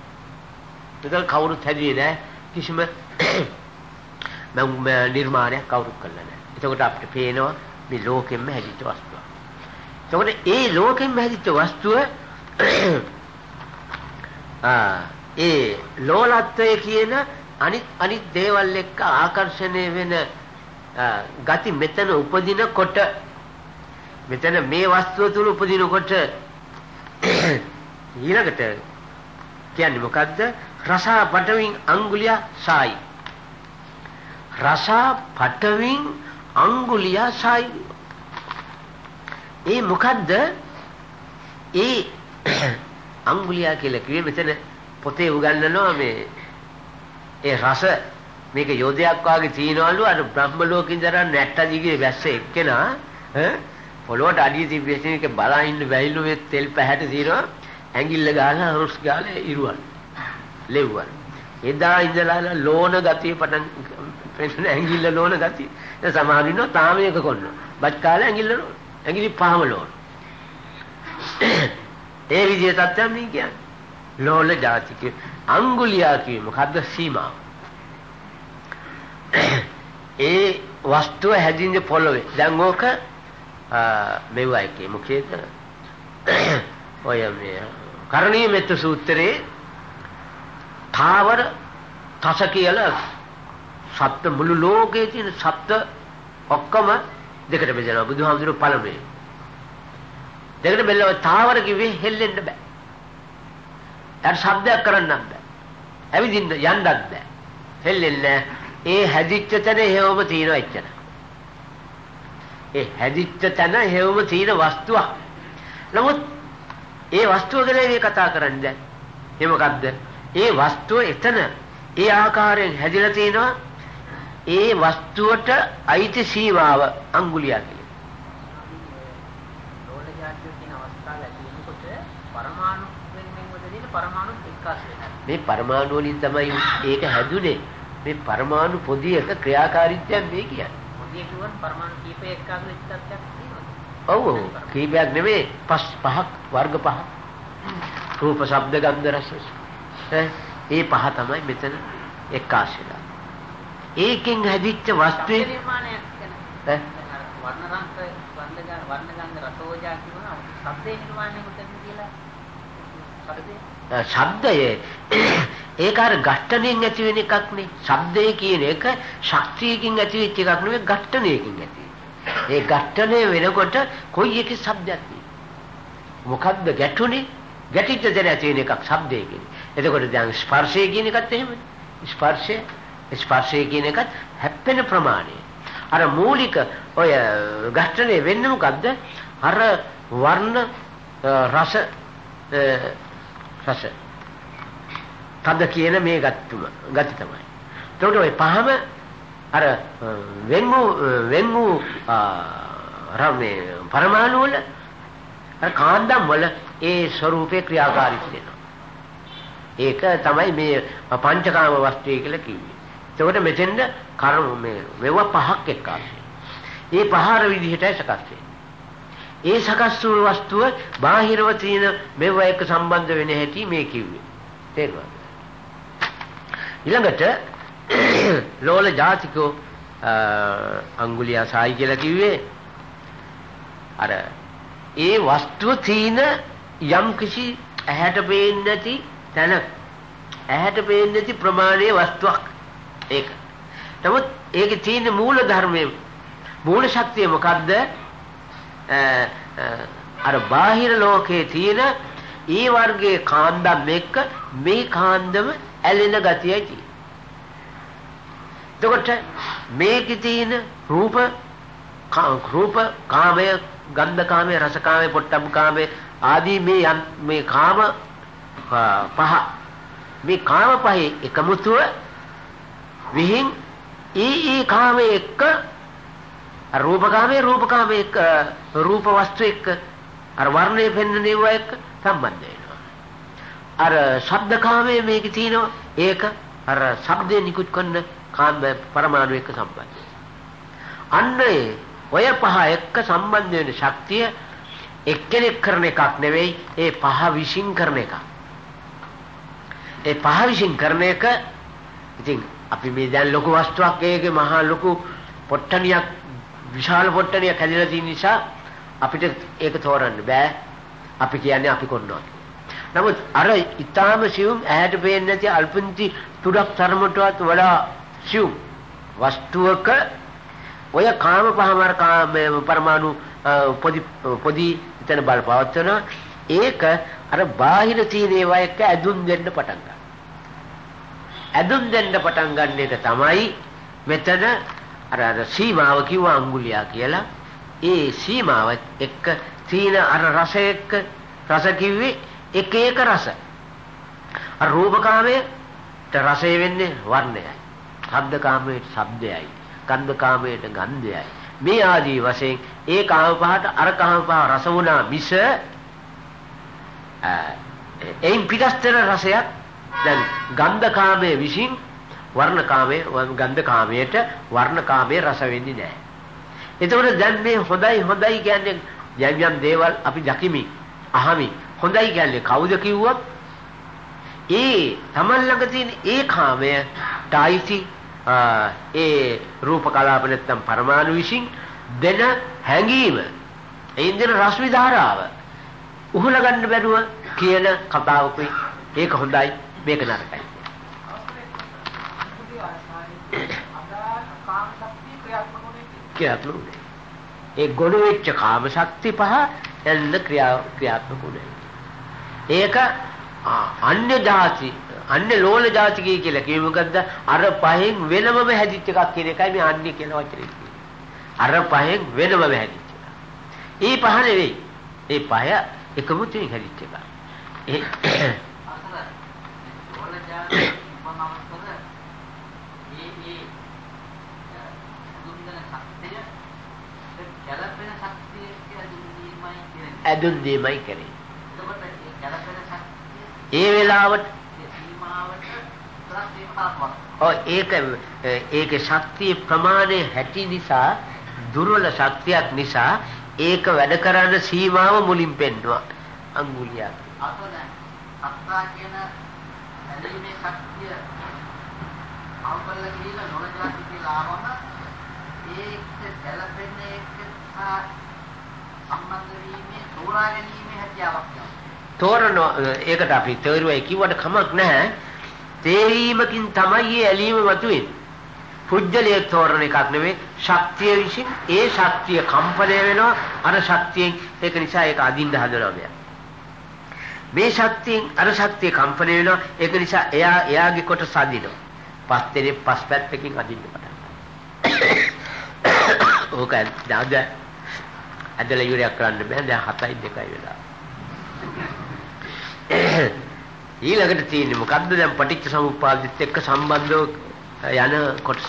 ඒතර කවුරුත් හැදුවේ නැහැ කිසිම මම නිර්මාණයක් කවුරුත් කළා නැහැ. එතකොට අපිට පේනවා මේ ලෝකෙම්ම හැදිච්ච වස්තුවක්. එතකොට ඒ ලෝකෙම්ම හැදිච්ච වස්තුව ආ ඒ ලෝලත්වය කියන අනිත් අනිත් දේවල් එක්ක ආකර්ෂණය වෙන ගති මෙතන උපදිනකොට මෙතන මේ වස්තුව තුල උපදිනකොට ඊළඟට කියන්නේ මොකද්ද? රසා පටවින් අඟුලියා සායි. රසා පටවින් අඟුලියා සායි. ඒ මොකද්ද? ඒ අඟුලියා කියලා කිව්වේ මෙතන පොතේ උගන්වනවා මේ ඒ රස. මේක යෝධයක් වාගේ තියනවලු අර බ්‍රහ්ම ලෝකෙන් දරන නැට්ට දිගේ වැස්ස එක්කෙනා ඈ පොළොවට අඩිය තිබෙන එක බලා ඉන්න බැයිලු මේ තෙල් පැහැට තියනවා. ඇඟිල්ල ගහලා හොස් ගාලා ඉරුවල් ලෙව්වල් එදා ඉඳලා ලෝණ ගතිය පටන් පෙන්න ඇඟිල්ල ලෝණ ගතිය. දැන් සමහර ඉන්නවා තාම එක කොන්න බත් කාලේ ඇඟිල්ල ලෝණ. ඇඟිලි පහම ලෝණ. ඒ විදිහේ තත්ත්වයක් මේ කියන්නේ. ලෝල જાතික අඟුලියා කියේ මොකද්ද සීමාව. ඒ වස්තුව හැදින්නේ පොළවේ. දැන් ඕක මෙවයි එකේ මොකේද? ඔය මේ කරණීය මෙත්ත සූත්‍රයේ තාවර තස කියලා සත්ත්ව මුළු ලෝකයේ තියෙන සත්ත්ව ඔක්කොම දෙකට බෙදෙනවා බුදුහාමුදුරුවෝ පළමුවේ. දෙකට බෙල්ලව තාවර කිව්වේ හෙල්ලෙන්න බෑ. අර ශබ්දයක් කරන්නත් බෑ. ඇවිදින්න යන්නත් බෑ. හෙල්ලෙන්නේ ඒ හැදිච්ච තැන හේවම තියෙනවා එච්චර. ඒ හැදිච්ච තැන හේවම තියෙන වස්තුවක්. නමුත් ඒ වස්තුව ගැන කතා කරන්නේ දැන්. ඒ මොකද්ද? ඒ වස්තුව එතන ඒ ආකාරයෙන් හැදිලා තිනවා ඒ වස්තුවට අයිති සීමාව අඟුලියා කියලා. ලෝල ජාතිය කියන අවස්ථාව ඇති වෙනකොට පරමාණු වෙනින් වදින පරමාණු එක්කාස් වෙනවා. මේ පරමාණු වලින් තමයි ඒක හැදුනේ. මේ පරමාණු පොදි එක ක්‍රියාකාරීත්වයක් මේ කියන්නේ. මොදිය කියවන් පරමාණු කීපය එක්කාස් වෙච්ච තත්ත්වයක් තියෙනවා. ඔව් ඔව් කීපයක් නෙමෙයි පස් පහක් වර්ග පහක්. රූප ශබ්ද ගන්ධ රස ඈ ඒ පහ තමයි මෙතන එක්කාස් වෙලා. ඒකෙන් හැදිච්ච වස්තුවේ නිර්මාණයක් ඈ වර්ණ රංග වර්ණ ගන්න වර්ණ ගන්න රසෝජා කියනවා ශබ්දේ නිර්මාණය කොටද කියලා ශබ්දේ ශබ්දය ඒක අර ඝට්ටණයෙන් ඇති වෙන එකක් නේ. ශබ්දය කියන එක ශක්තියකින් ඇති වෙච්ච එකක් නෙවෙයි ඝට්ටණයකින් ඇති. ඒ ඝට්ටණය වෙනකොට කොයි එකේ ශබ්දයක් මොකද්ද ගැටුනේ? ගැටිච්ච දේ ඇති වෙන එකක් ශබ්දය කියන්නේ. එතකොට දැන් ස්පර්ශය කියන එකත් එහෙමනේ. ස්පර්ශය ස්පර්ශය කියන එකත් හැප්පෙන ප්‍රමාණය. අර මූලික ඔය ඝට්ටණය වෙන්නේ මොකද්ද? අර වර්ණ රස රස තද කියන මේ ගත්තුම ගති තමයි. එතකොට ওই පහම අර වෙන් වූ වෙන් වූ රමේ පරමාණු වල අර කාන්දම් වල ඒ ස්වરૂපේ ක්‍රියාකාරීත්වය වෙනවා. ඒක තමයි මේ පංචකාම වස්තුවේ කියලා කිව්වේ. එතකොට මෙතෙන්ද කර්ම මේ මෙව පහක් එක්කාසෙ. ඒ පහර විදිහටයි සකස් වෙන්නේ. ඒ සකස් වූ වස්තුව බාහිරව තියෙන මෙව එක සම්බන්ධ වෙන හැටි මේ කිව්වේ. තේරුණාද? ඊළඟට ලෝල ජාතිකෝ අඟුලියා සායි කියලා කිව්වේ අර ඒ වස්තුව තියෙන යම් කිසි ඇහැට පේන්නේ නැති තැන ඇහැට පේන්නේ නැති ප්‍රමාණයේ වස්තුවක් ඒක. නමුත් ඒකේ තියෙන මූල ධර්මයේ මූල ශක්තිය මොකද්ද? අර බාහිර ලෝකයේ තියෙන ඒ වර්ගයේ කාන්දම් එක්ක මේ කාන්දම ඇලෙන ගතියයි තියෙන්නේ. එතකොට මේකේ තියෙන රූප රූප කාමය ගන්ධ කාමය රස කාමය පොට්ටම් කාමය ආදී මේ මේ කාම පහ මේ කාම පහේ එකමුතුව විහිං ඊ ඊ කාමයේ එක්ක රූපකාමයේ රූපකාමයේ එක්ක රූප වස්තු එක්ක අර වර්ණය පෙන්වන ඒවා එක්ක සම්බන්ධ වෙනවා. අර ශබ්දකාමයේ මේක තියෙනවා ඒක අර ශබ්දේ නිකුත් කරන කාම පරමාණු එක්ක සම්බන්ධ අන්නේ ඔය පහ එක්ක සම්බන්ධ වෙන ශක්තිය එක්කෙනෙක් කරන එකක් නෙවෙයි ඒ පහ විශ්ින් කරන එකක්. ඒ පහ විශ්ින් කරන එක ඉතින් අපි මේ දැන් ලොකු වස්තුවක් ඒකේ මහා ලොකු පොට්ටනියක් විශාල පොට්ටනියක් හැදිලා තියෙන නිසා අපිට ඒක තෝරන්න බෑ. අපි කියන්නේ අපි කොන්නවා. නමුත් අර ඊටාම සියුම් ඇහැට පේන්නේ නැති අල්පන්ති තුඩක් තරමටවත් වඩා සියුම් වස්තුවක ඔය කාම පහමාර කාම පරමාණු පොදි පොදි එතන බලපවත්වන ඒක අර බාහිර තියෙන ඒවා එක්ක ඇදුම් දෙන්න පටන් ගන්නවා. ඇදුම් දෙන්න පටන් ගන්න එක තමයි මෙතන අර අර සීමාව කිව්ව අඟුලියා කියලා. ඒ සීමාව එක්ක තීන අර රස එක්ක රස කිව්වේ එක එක රස. අර රූපකාමයේ රසය වෙන්නේ වර්ණයයි. ශබ්දකාමයේ ශබ්දයයි. ගන්ධකාමයේ ගන්ධයයි. මේ ආදී වශයෙන් ඒ කාම පහට අර කාම පහ රස වුණා මිස එයින් පිටස්තර රසයක් දැන් ගන්ධකාමයේ විසින් වර්ණකාමයේ ගන්ධකාමයට වර්ණකාමයේ රස වෙන්නේ නැහැ. එතකොට දැන් මේ හොඳයි හොඳයි කියන්නේ යම් යම් දේවල් අපි දකිමි. අහමි. හොඳයි කියන්නේ කවුද කිව්වොත් ඒ තමන් ළඟ තියෙන ඒ කාමයට අයිති ඒ රූප කලාප නැත්තම් පරමාණු විශ්ින් දෙන හැඟීම. එයින් දෙන රශ්මි ධාරාව උහුල ගන්න බැරුව කියන කතාවකුයි. ඒක හොඳයි. මේක නරකයි. ක්‍රියාත්මක උනේ ඒ ගොඩ වෙච්ච කාම ශක්ති පහ එන්න ක්‍රියා ක්‍රියාත්මක උනේ ඒක අන්‍ය જાති අන්‍ය ලෝල જાතිකය කියලා කිව්වෙ මොකද්ද? අර පහෙන් වෙනමම හැදිච්ච එකක් කියන එකයි මේ අන්‍ය කියන වචනේ අර පහෙන් වෙනමම හැදිච්ච එක ඒ පහ නෙවෙයි. ඒ පහ එකමුතුන් හැදිච්ච එක ඒ. ඇදුන් දීමයි කරේ. ඒ වෙලාවට ඔය ඒක ඒකේ ශක්තිය ප්‍රමාණය හැටි නිසා දුර්වල ශක්තියක් නිසා ඒක වැඩ කරන සීමාව මුලින් පෙන්නවා අඟුලියක් අතන සත්තා කියන ඇලීමේ ශක්තිය අවබෝධ කියලා නොලජාති කියලා ආවම ඒක ගැළපෙන්නේ ඒක සම්බන්ධ වීමේ තෝරා ගැනීමේ හැකියාවක්. තෝරන ඒකට අපි තේරුවයි කිව්වට කමක් නැහැ තේරීමකින් තමයි මේ ඇලීම මතුවෙන්නේ පුජ්‍යලයේ තෝරන එකක් නෙවෙයි ශක්තිය විසින් ඒ ශක්තිය කම්පණය වෙනවා. අර ශක්තියෙන් ඒක නිසා ඒක අදින්න හදනවා මෙයා. මේ ශක්තියෙන් අර ශක්තිය කම්පණය වෙනවා. ඒක නිසා එයා එයාගේ කොටස අදිනවා පස් දෙනේ පස් පැත්තකින් අදින්න පටන් ගන්නවා. ඕක දාග ඇදලා යුරියක් කරන්න බෑ. දැන් 7යි 2යි වෙලා. ඊළඟට තියෙන්නේ මොකද්ද? දැන් පටිච්ච සමුප්පාදිත් එක්ක සම්බන්ධව යන කොටස.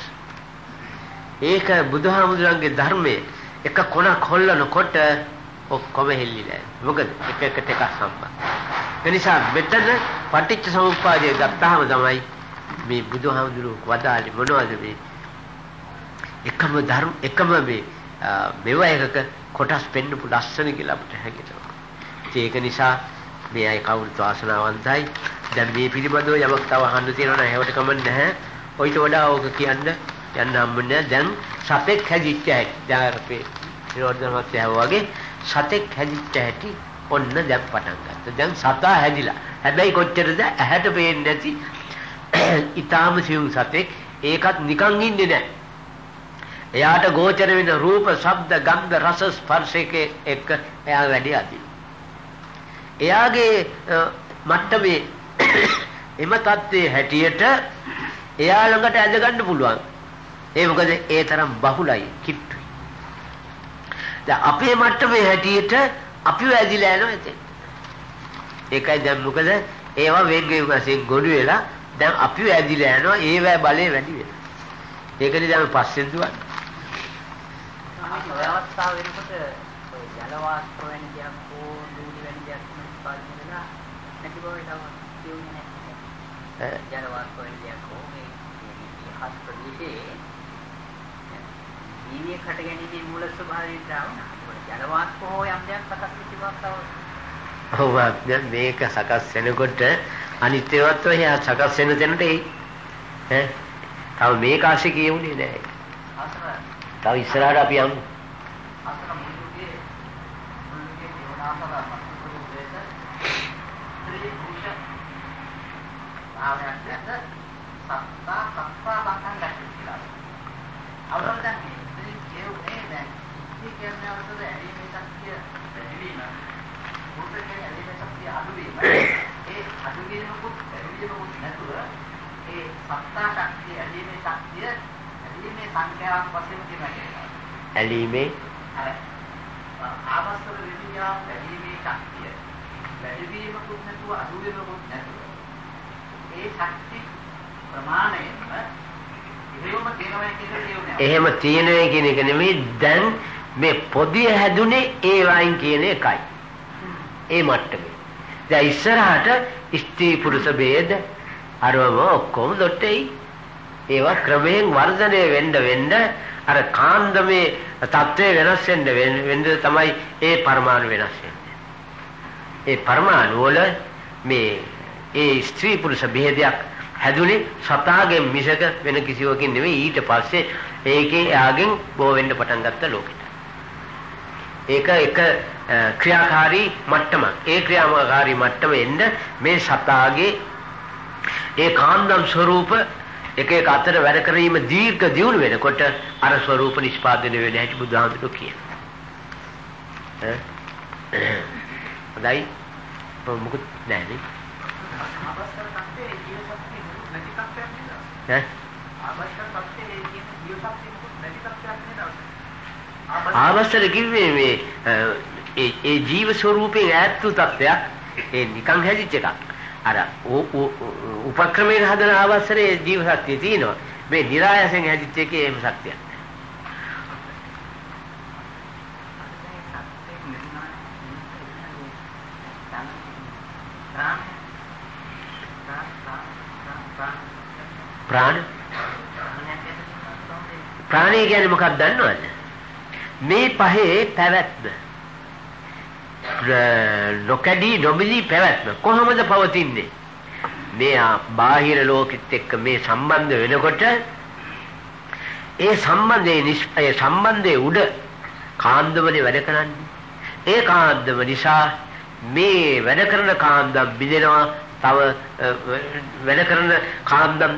ඒක බුදුහාමුදුරන්ගේ ධර්මයේ. එක කොනක් හොල්ලනකොට ඔක්කොම හෙල්ලිලා මොකද? එක එකට එකක් සම්බන්ධ ඒ නිසා මෙතන පටිච්ච සමුප්පාදය ගත්තාම තමයි මේ බුදුහාමුදුරුවෝ වදාළේ මොනවද මේ? එකම ධර්ම එකම මේ මෙව එකක කොටස් පෙන්නපු ලස්සන කියලා අපිට හැඟෙනවා. ඒක නිසා මේ අය කවුරුත් වාසනාවන්තයි. දැන් මේ පිළිබඳව යමක් තව අහන්න තියෙනවා නම් ඒවට කමක් නැහැ. ඔයිට වඩා ඕක කියන්න යන්න හම්බුනේ දැන් සතෙක් හැදිච්ච හැටි. දැන් අපේ නිරෝධනවත් වගේ සතෙක් හැදිච්ච හැටි ඔන්න දැන් පටන් ගත්තා. දැන් සතා හැදිලා. හැබැයි කොච්චරද ඇහැට පේන්නේ නැති ඊටාම සිව් සතෙක් ඒකත් නිකන් ඉන්නේ නැහැ. එයාට ගෝචර වෙන රූප, ශබ්ද, ගන්ධ, රස, ස්පර්ශයේ එක්ක එයා වැඩි අදී. එයාගේ මට්ටමේ එම தත්ත්වයේ හැටියට එයා ළඟට ඇද ගන්න පුළුවන්. ඒ මොකද ඒ තරම් බහුලයි, කිට්ටුයි. දැන් අපේ මට්ටමේ හැටියට අපි වැදිලා යනවා එතෙන්. ඒකයි දැන් මොකද ඒවා වේගයෙන් වශයෙන් ගොඩ වෙලා දැන් අපි වැදිලා යනවා ඒවැ බලේ වැඩි වෙනවා. ඒකනේ දැන් පස්සෙන් දුවන්නේ. ඔය අවස්ථාව වෙනකොට ඔය ජලවාස්ප වෙන දෙයක් හෝ දූලි වෙන දෙයක් පාදින වෙලා නැති බව තමයි කියුනේ නැහැ. ජලවාස්ප වෙන දෙයක් හෝ මේ ඉහස් ප්‍රදේශයේ ජීවිය කට ගැනීමේ මූල ස්වභාවයෙන් දාවනා. ජලවාස්ප හෝ යම් දෙයක් සකස් වෙච්ච බවක් ඔව් දැන් මේක සකස් වෙනකොට අනිත්‍යවත් එයා සකස් වෙන තැනට එයි. ඈ තව මේක ආශි කියුනේ නෑ. අසර තව ඉස්සරහට අපි යමු. අසර මුළුගේ මුළුගේ ආවයක් නැත සත්තා සත්තා බංකන් ගැටි කියලා. අවරෝධන් මේ කියුනේ දැන් ඉති කියන්නේ අවසද ඇලීමේ ශක්තිය වැඩිවීම. මුළුගේ ඇලීමේ ශක්තිය අඩුවීම. ඒ අඩුවීමකුත් වැඩිවීමකුත් නැතුව ඒ සත්තා ශක්තිය ඇලීමේ ශක්තිය ඇලීමේ සංඛ්‍යාවක් වශයෙන් කියනවා. ඇලීමේ අර ආවස්තර විද්‍යාව වැඩිීමේ ශක්තිය වැඩිවීමකුත් නැතුව අඩුවීමකුත් නැතුව ඒ ශක්ති ප්‍රමාණයෙන්ම එහෙම තියෙනවා කියන දේ එහෙම තියෙනවා කියන එක නෙමෙයි දැන් මේ පොදිය හැදුනේ ඒ වයින් කියන එකයි. ඒ මට්ටමේ. දැන් ඉස්සරහට ස්ත්‍රී පුරුෂ ભેද අරවම ඔක්කොම දොට්ටෙයි. ඒවා ක්‍රමයෙන් වර්ධනය වෙන්න වෙන්න අර කාන්දමේ தත්ත්වය වෙනස් වෙන්න වෙන්න තමයි ඒ පරමාණු වෙනස් වෙන්නේ. ඒ පරමාණු වල මේ ඒ ස්ත්‍රී පුරුෂ භේදයක් හැදුනේ සතාගෙන් මිසක වෙන කිසිවකින් නෙවෙයි ඊට පස්සේ ඒකේ එයාගෙන් බෝ වෙන්න පටන් ගත්ත ලෝකෙට. ඒක එක ක්‍රියාකාරී මට්ටමක්. ඒ ක්‍රියාකාරී මට්ටම එන්න මේ සතාගේ ඒ කාන්දම් ස්වરૂප එක එක අතර වැඩ කිරීම දීර්ඝ දියුණු වෙනකොට අර ස්වરૂප නිෂ්පාදනය වෙන හැටි බුදුහාමුදුරු කියනවා. ඈ හොඳයි මොකද නැහැ නේ ඈ ආවස්තර කිව්වේ මේ ඒ ජීව ස්වરૂපයෙන් ඈත් වූ තත්ත්වයක් ඒ නිකන් හැදිච්ච එකක්. අර උපක්‍රමයෙන් හදන ආවස්තරයේ ජීව ශක්තිය තියෙනවා. මේ નિરાයසෙන් හැදිච්ච එකේ එහෙම ශක්තියක්. ප්‍රාණ ප්‍රාණය කියන්නේ මොකක්ද දන්නවද? මේ පහේ පැවැත්ම නොකඩී නොබිලි පැවැත්ම කොහොමද පවතින්නේ? මේ බාහිර ලෝකෙත් එක්ක මේ සම්බන්ධ වෙනකොට ඒ සම්බන්ධයේ නිෂ්පය සම්බන්ධයේ උඩ කාන්දමනේ වැඩ කරන්නේ. ඒ කාන්දම නිසා මේ වැඩ කරන කාන්දම් බිඳෙනවා තව වැඩ කරන කාන්දම්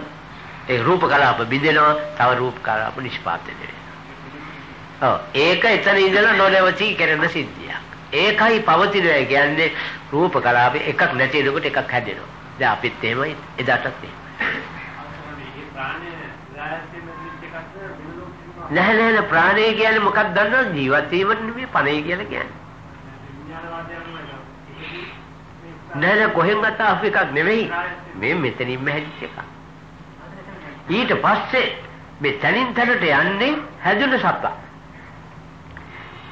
ඒ රූප කලාප බිඳෙනවා තව රූප කලාප නිෂ්පාදනය වෙනවා. ඔව් ඒක එතන ඉඳලා නොනවති කරන සිද්ධියක්. ඒකයි පවතිනවා කියන්නේ රූප කලාප එකක් නැති වෙනකොට එකක් හැදෙනවා. දැන් අපිත් එහෙමයි එදාටත් එහෙමයි. නැහැ නැහැ ප්‍රාණය කියන්නේ මොකක්ද දන්නවද ජීවත් වීමට නෙමෙයි පණේ කියලා කියන්නේ. නෑ නෑ කොහෙන් ගත්ත අප එකක් නෙවෙයි මේ මෙතනින්ම හැදිච්ච එකක් ඊට පස්සේ මේ තනින් තනට යන්නේ හැදුන සත්තා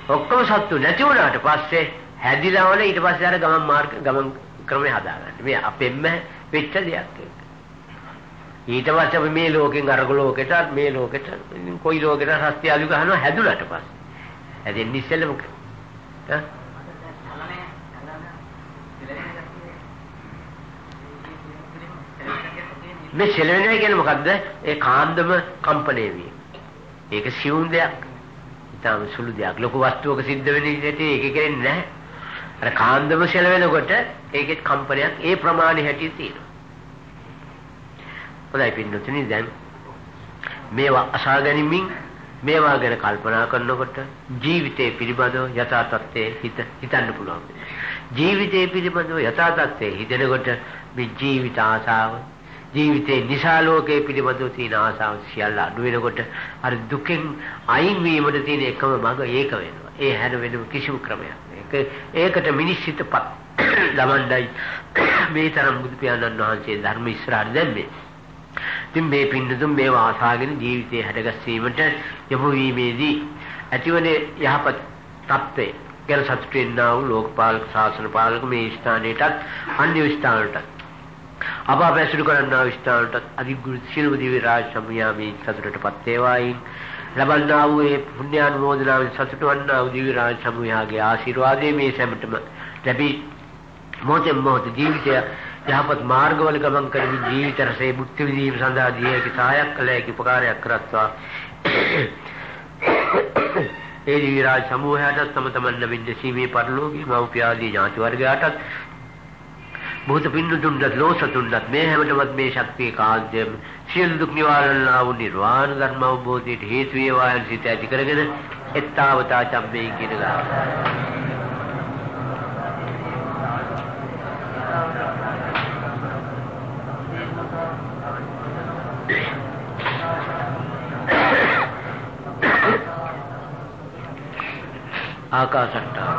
ඔක්කොම සත්තු නැති වුණාට පස්සේ හැදිලා වල ඊට පස්සේ අර ගමන් මාර්ග ගමන් ක්‍රමය හදාගන්න. මේ අපෙන්ම වෙච්ච දෙයක් ඊට පස්සේ අපි මේ ලෝකෙන් අරග ලෝකෙට මේ ලෝකෙට කොයි ලෝකෙට සත්‍ය අලු ගහනවා හැදුනට පස්සේ. හැදෙන්නේ ඉස්සෙල්ලා මොකද ඈ? මේ සෙලවෙනවා කියන්නේ මොකද්ද? ඒ කාන්දම කම්පණය වීම. ඒක සියුම් දෙයක්. ඊටම සුළු දෙයක්. ලොකු වස්තුවක සිද්ධ වෙන විදිහට ඒක කරන්නේ නැහැ. අර කාන්දම සෙලවෙනකොට ඒකෙත් කම්පනයක් ඒ ප්‍රමාණය හැටි තියෙනවා. හොඳයි පින්නතුනි දැන් මේවා අසා ගැනීමෙන් මේවා ගැන කල්පනා කරනකොට ජීවිතේ පිළිබඳව යථා තත්ත්වයේ හිත හිතන්න පුළුවන්. ජීවිතේ පිළිබඳව යථා තත්ත්වයේ හිතනකොට මේ ජීවිත ආසාව ජීවිතේ නිසා ලෝකයේ පිළිබඳව තියෙන ආසාව සියල්ල අඩු වෙනකොට අර දුකෙන් අයින් වීමට තියෙන එකම මඟ ඒක වෙනවා. ඒ හැර වෙනම කිසිම ක්‍රමයක් ඒක ඒකට මිනිස්සිතපත් ළමණ්ඩයි මේ තරම් බුදු පියාණන් වහන්සේ ධර්ම ඉස්සරහට දැම්මේ. ඉතින් මේ පින්නතුන් මේවා ආසාගෙන ජීවිතේ හැඩගැස්වීමට යොමු වීමේදී ඇතිවන යහපත් තත්ත්වය ගැන සතුටු වෙන්නා වූ ලෝකපාලක ශාසන පාලක මේ ස්ථානයටත් අන්‍ය ස්ථානටත් අප අප ඇසුරු කරන්නා විස්ථානට අධිගුරු සියලුම දිව්‍ය රාජ සමයාමී සතුටටපත් වේවායි. ලබන්නා වූ ඒ පුණ්‍යානුමෝදනාවෙන් සතුට වන්නා වූ දිව්‍ය රාජ සමයාගේ ආශිර්වාදයේ මේ සැමටම ලැබී මොහොතෙන් මොහොත ජීවිතය යහපත් මාර්ගවල ගමන් කරමින් ජීවිත රසයේ මුක්ති විඳීම සඳහා දී හැකි සහායක් කළ හැකි උපකාරයක් කරත්වා. ඒ දිව්‍ය රාජ සමූහයාට තම තමන් ලැබෙන සීමේ පරිලෝකීය මෞපිය ආදී ඥාති වර්ගයාටත් බෝධ පින්නතුන්ට ලෝසතුන්ට මේ හැමතෙමත් මේ ශක්තිය කාන්තය සියලු දුක් නිවාරණා වූ නිර්වාණ ධර්ම අවබෝධයට හේතු වේවා යන සිත ඇති කරගෙන එත්තාවතා චම්මේ කියන ගාන ආකාශට්ටා.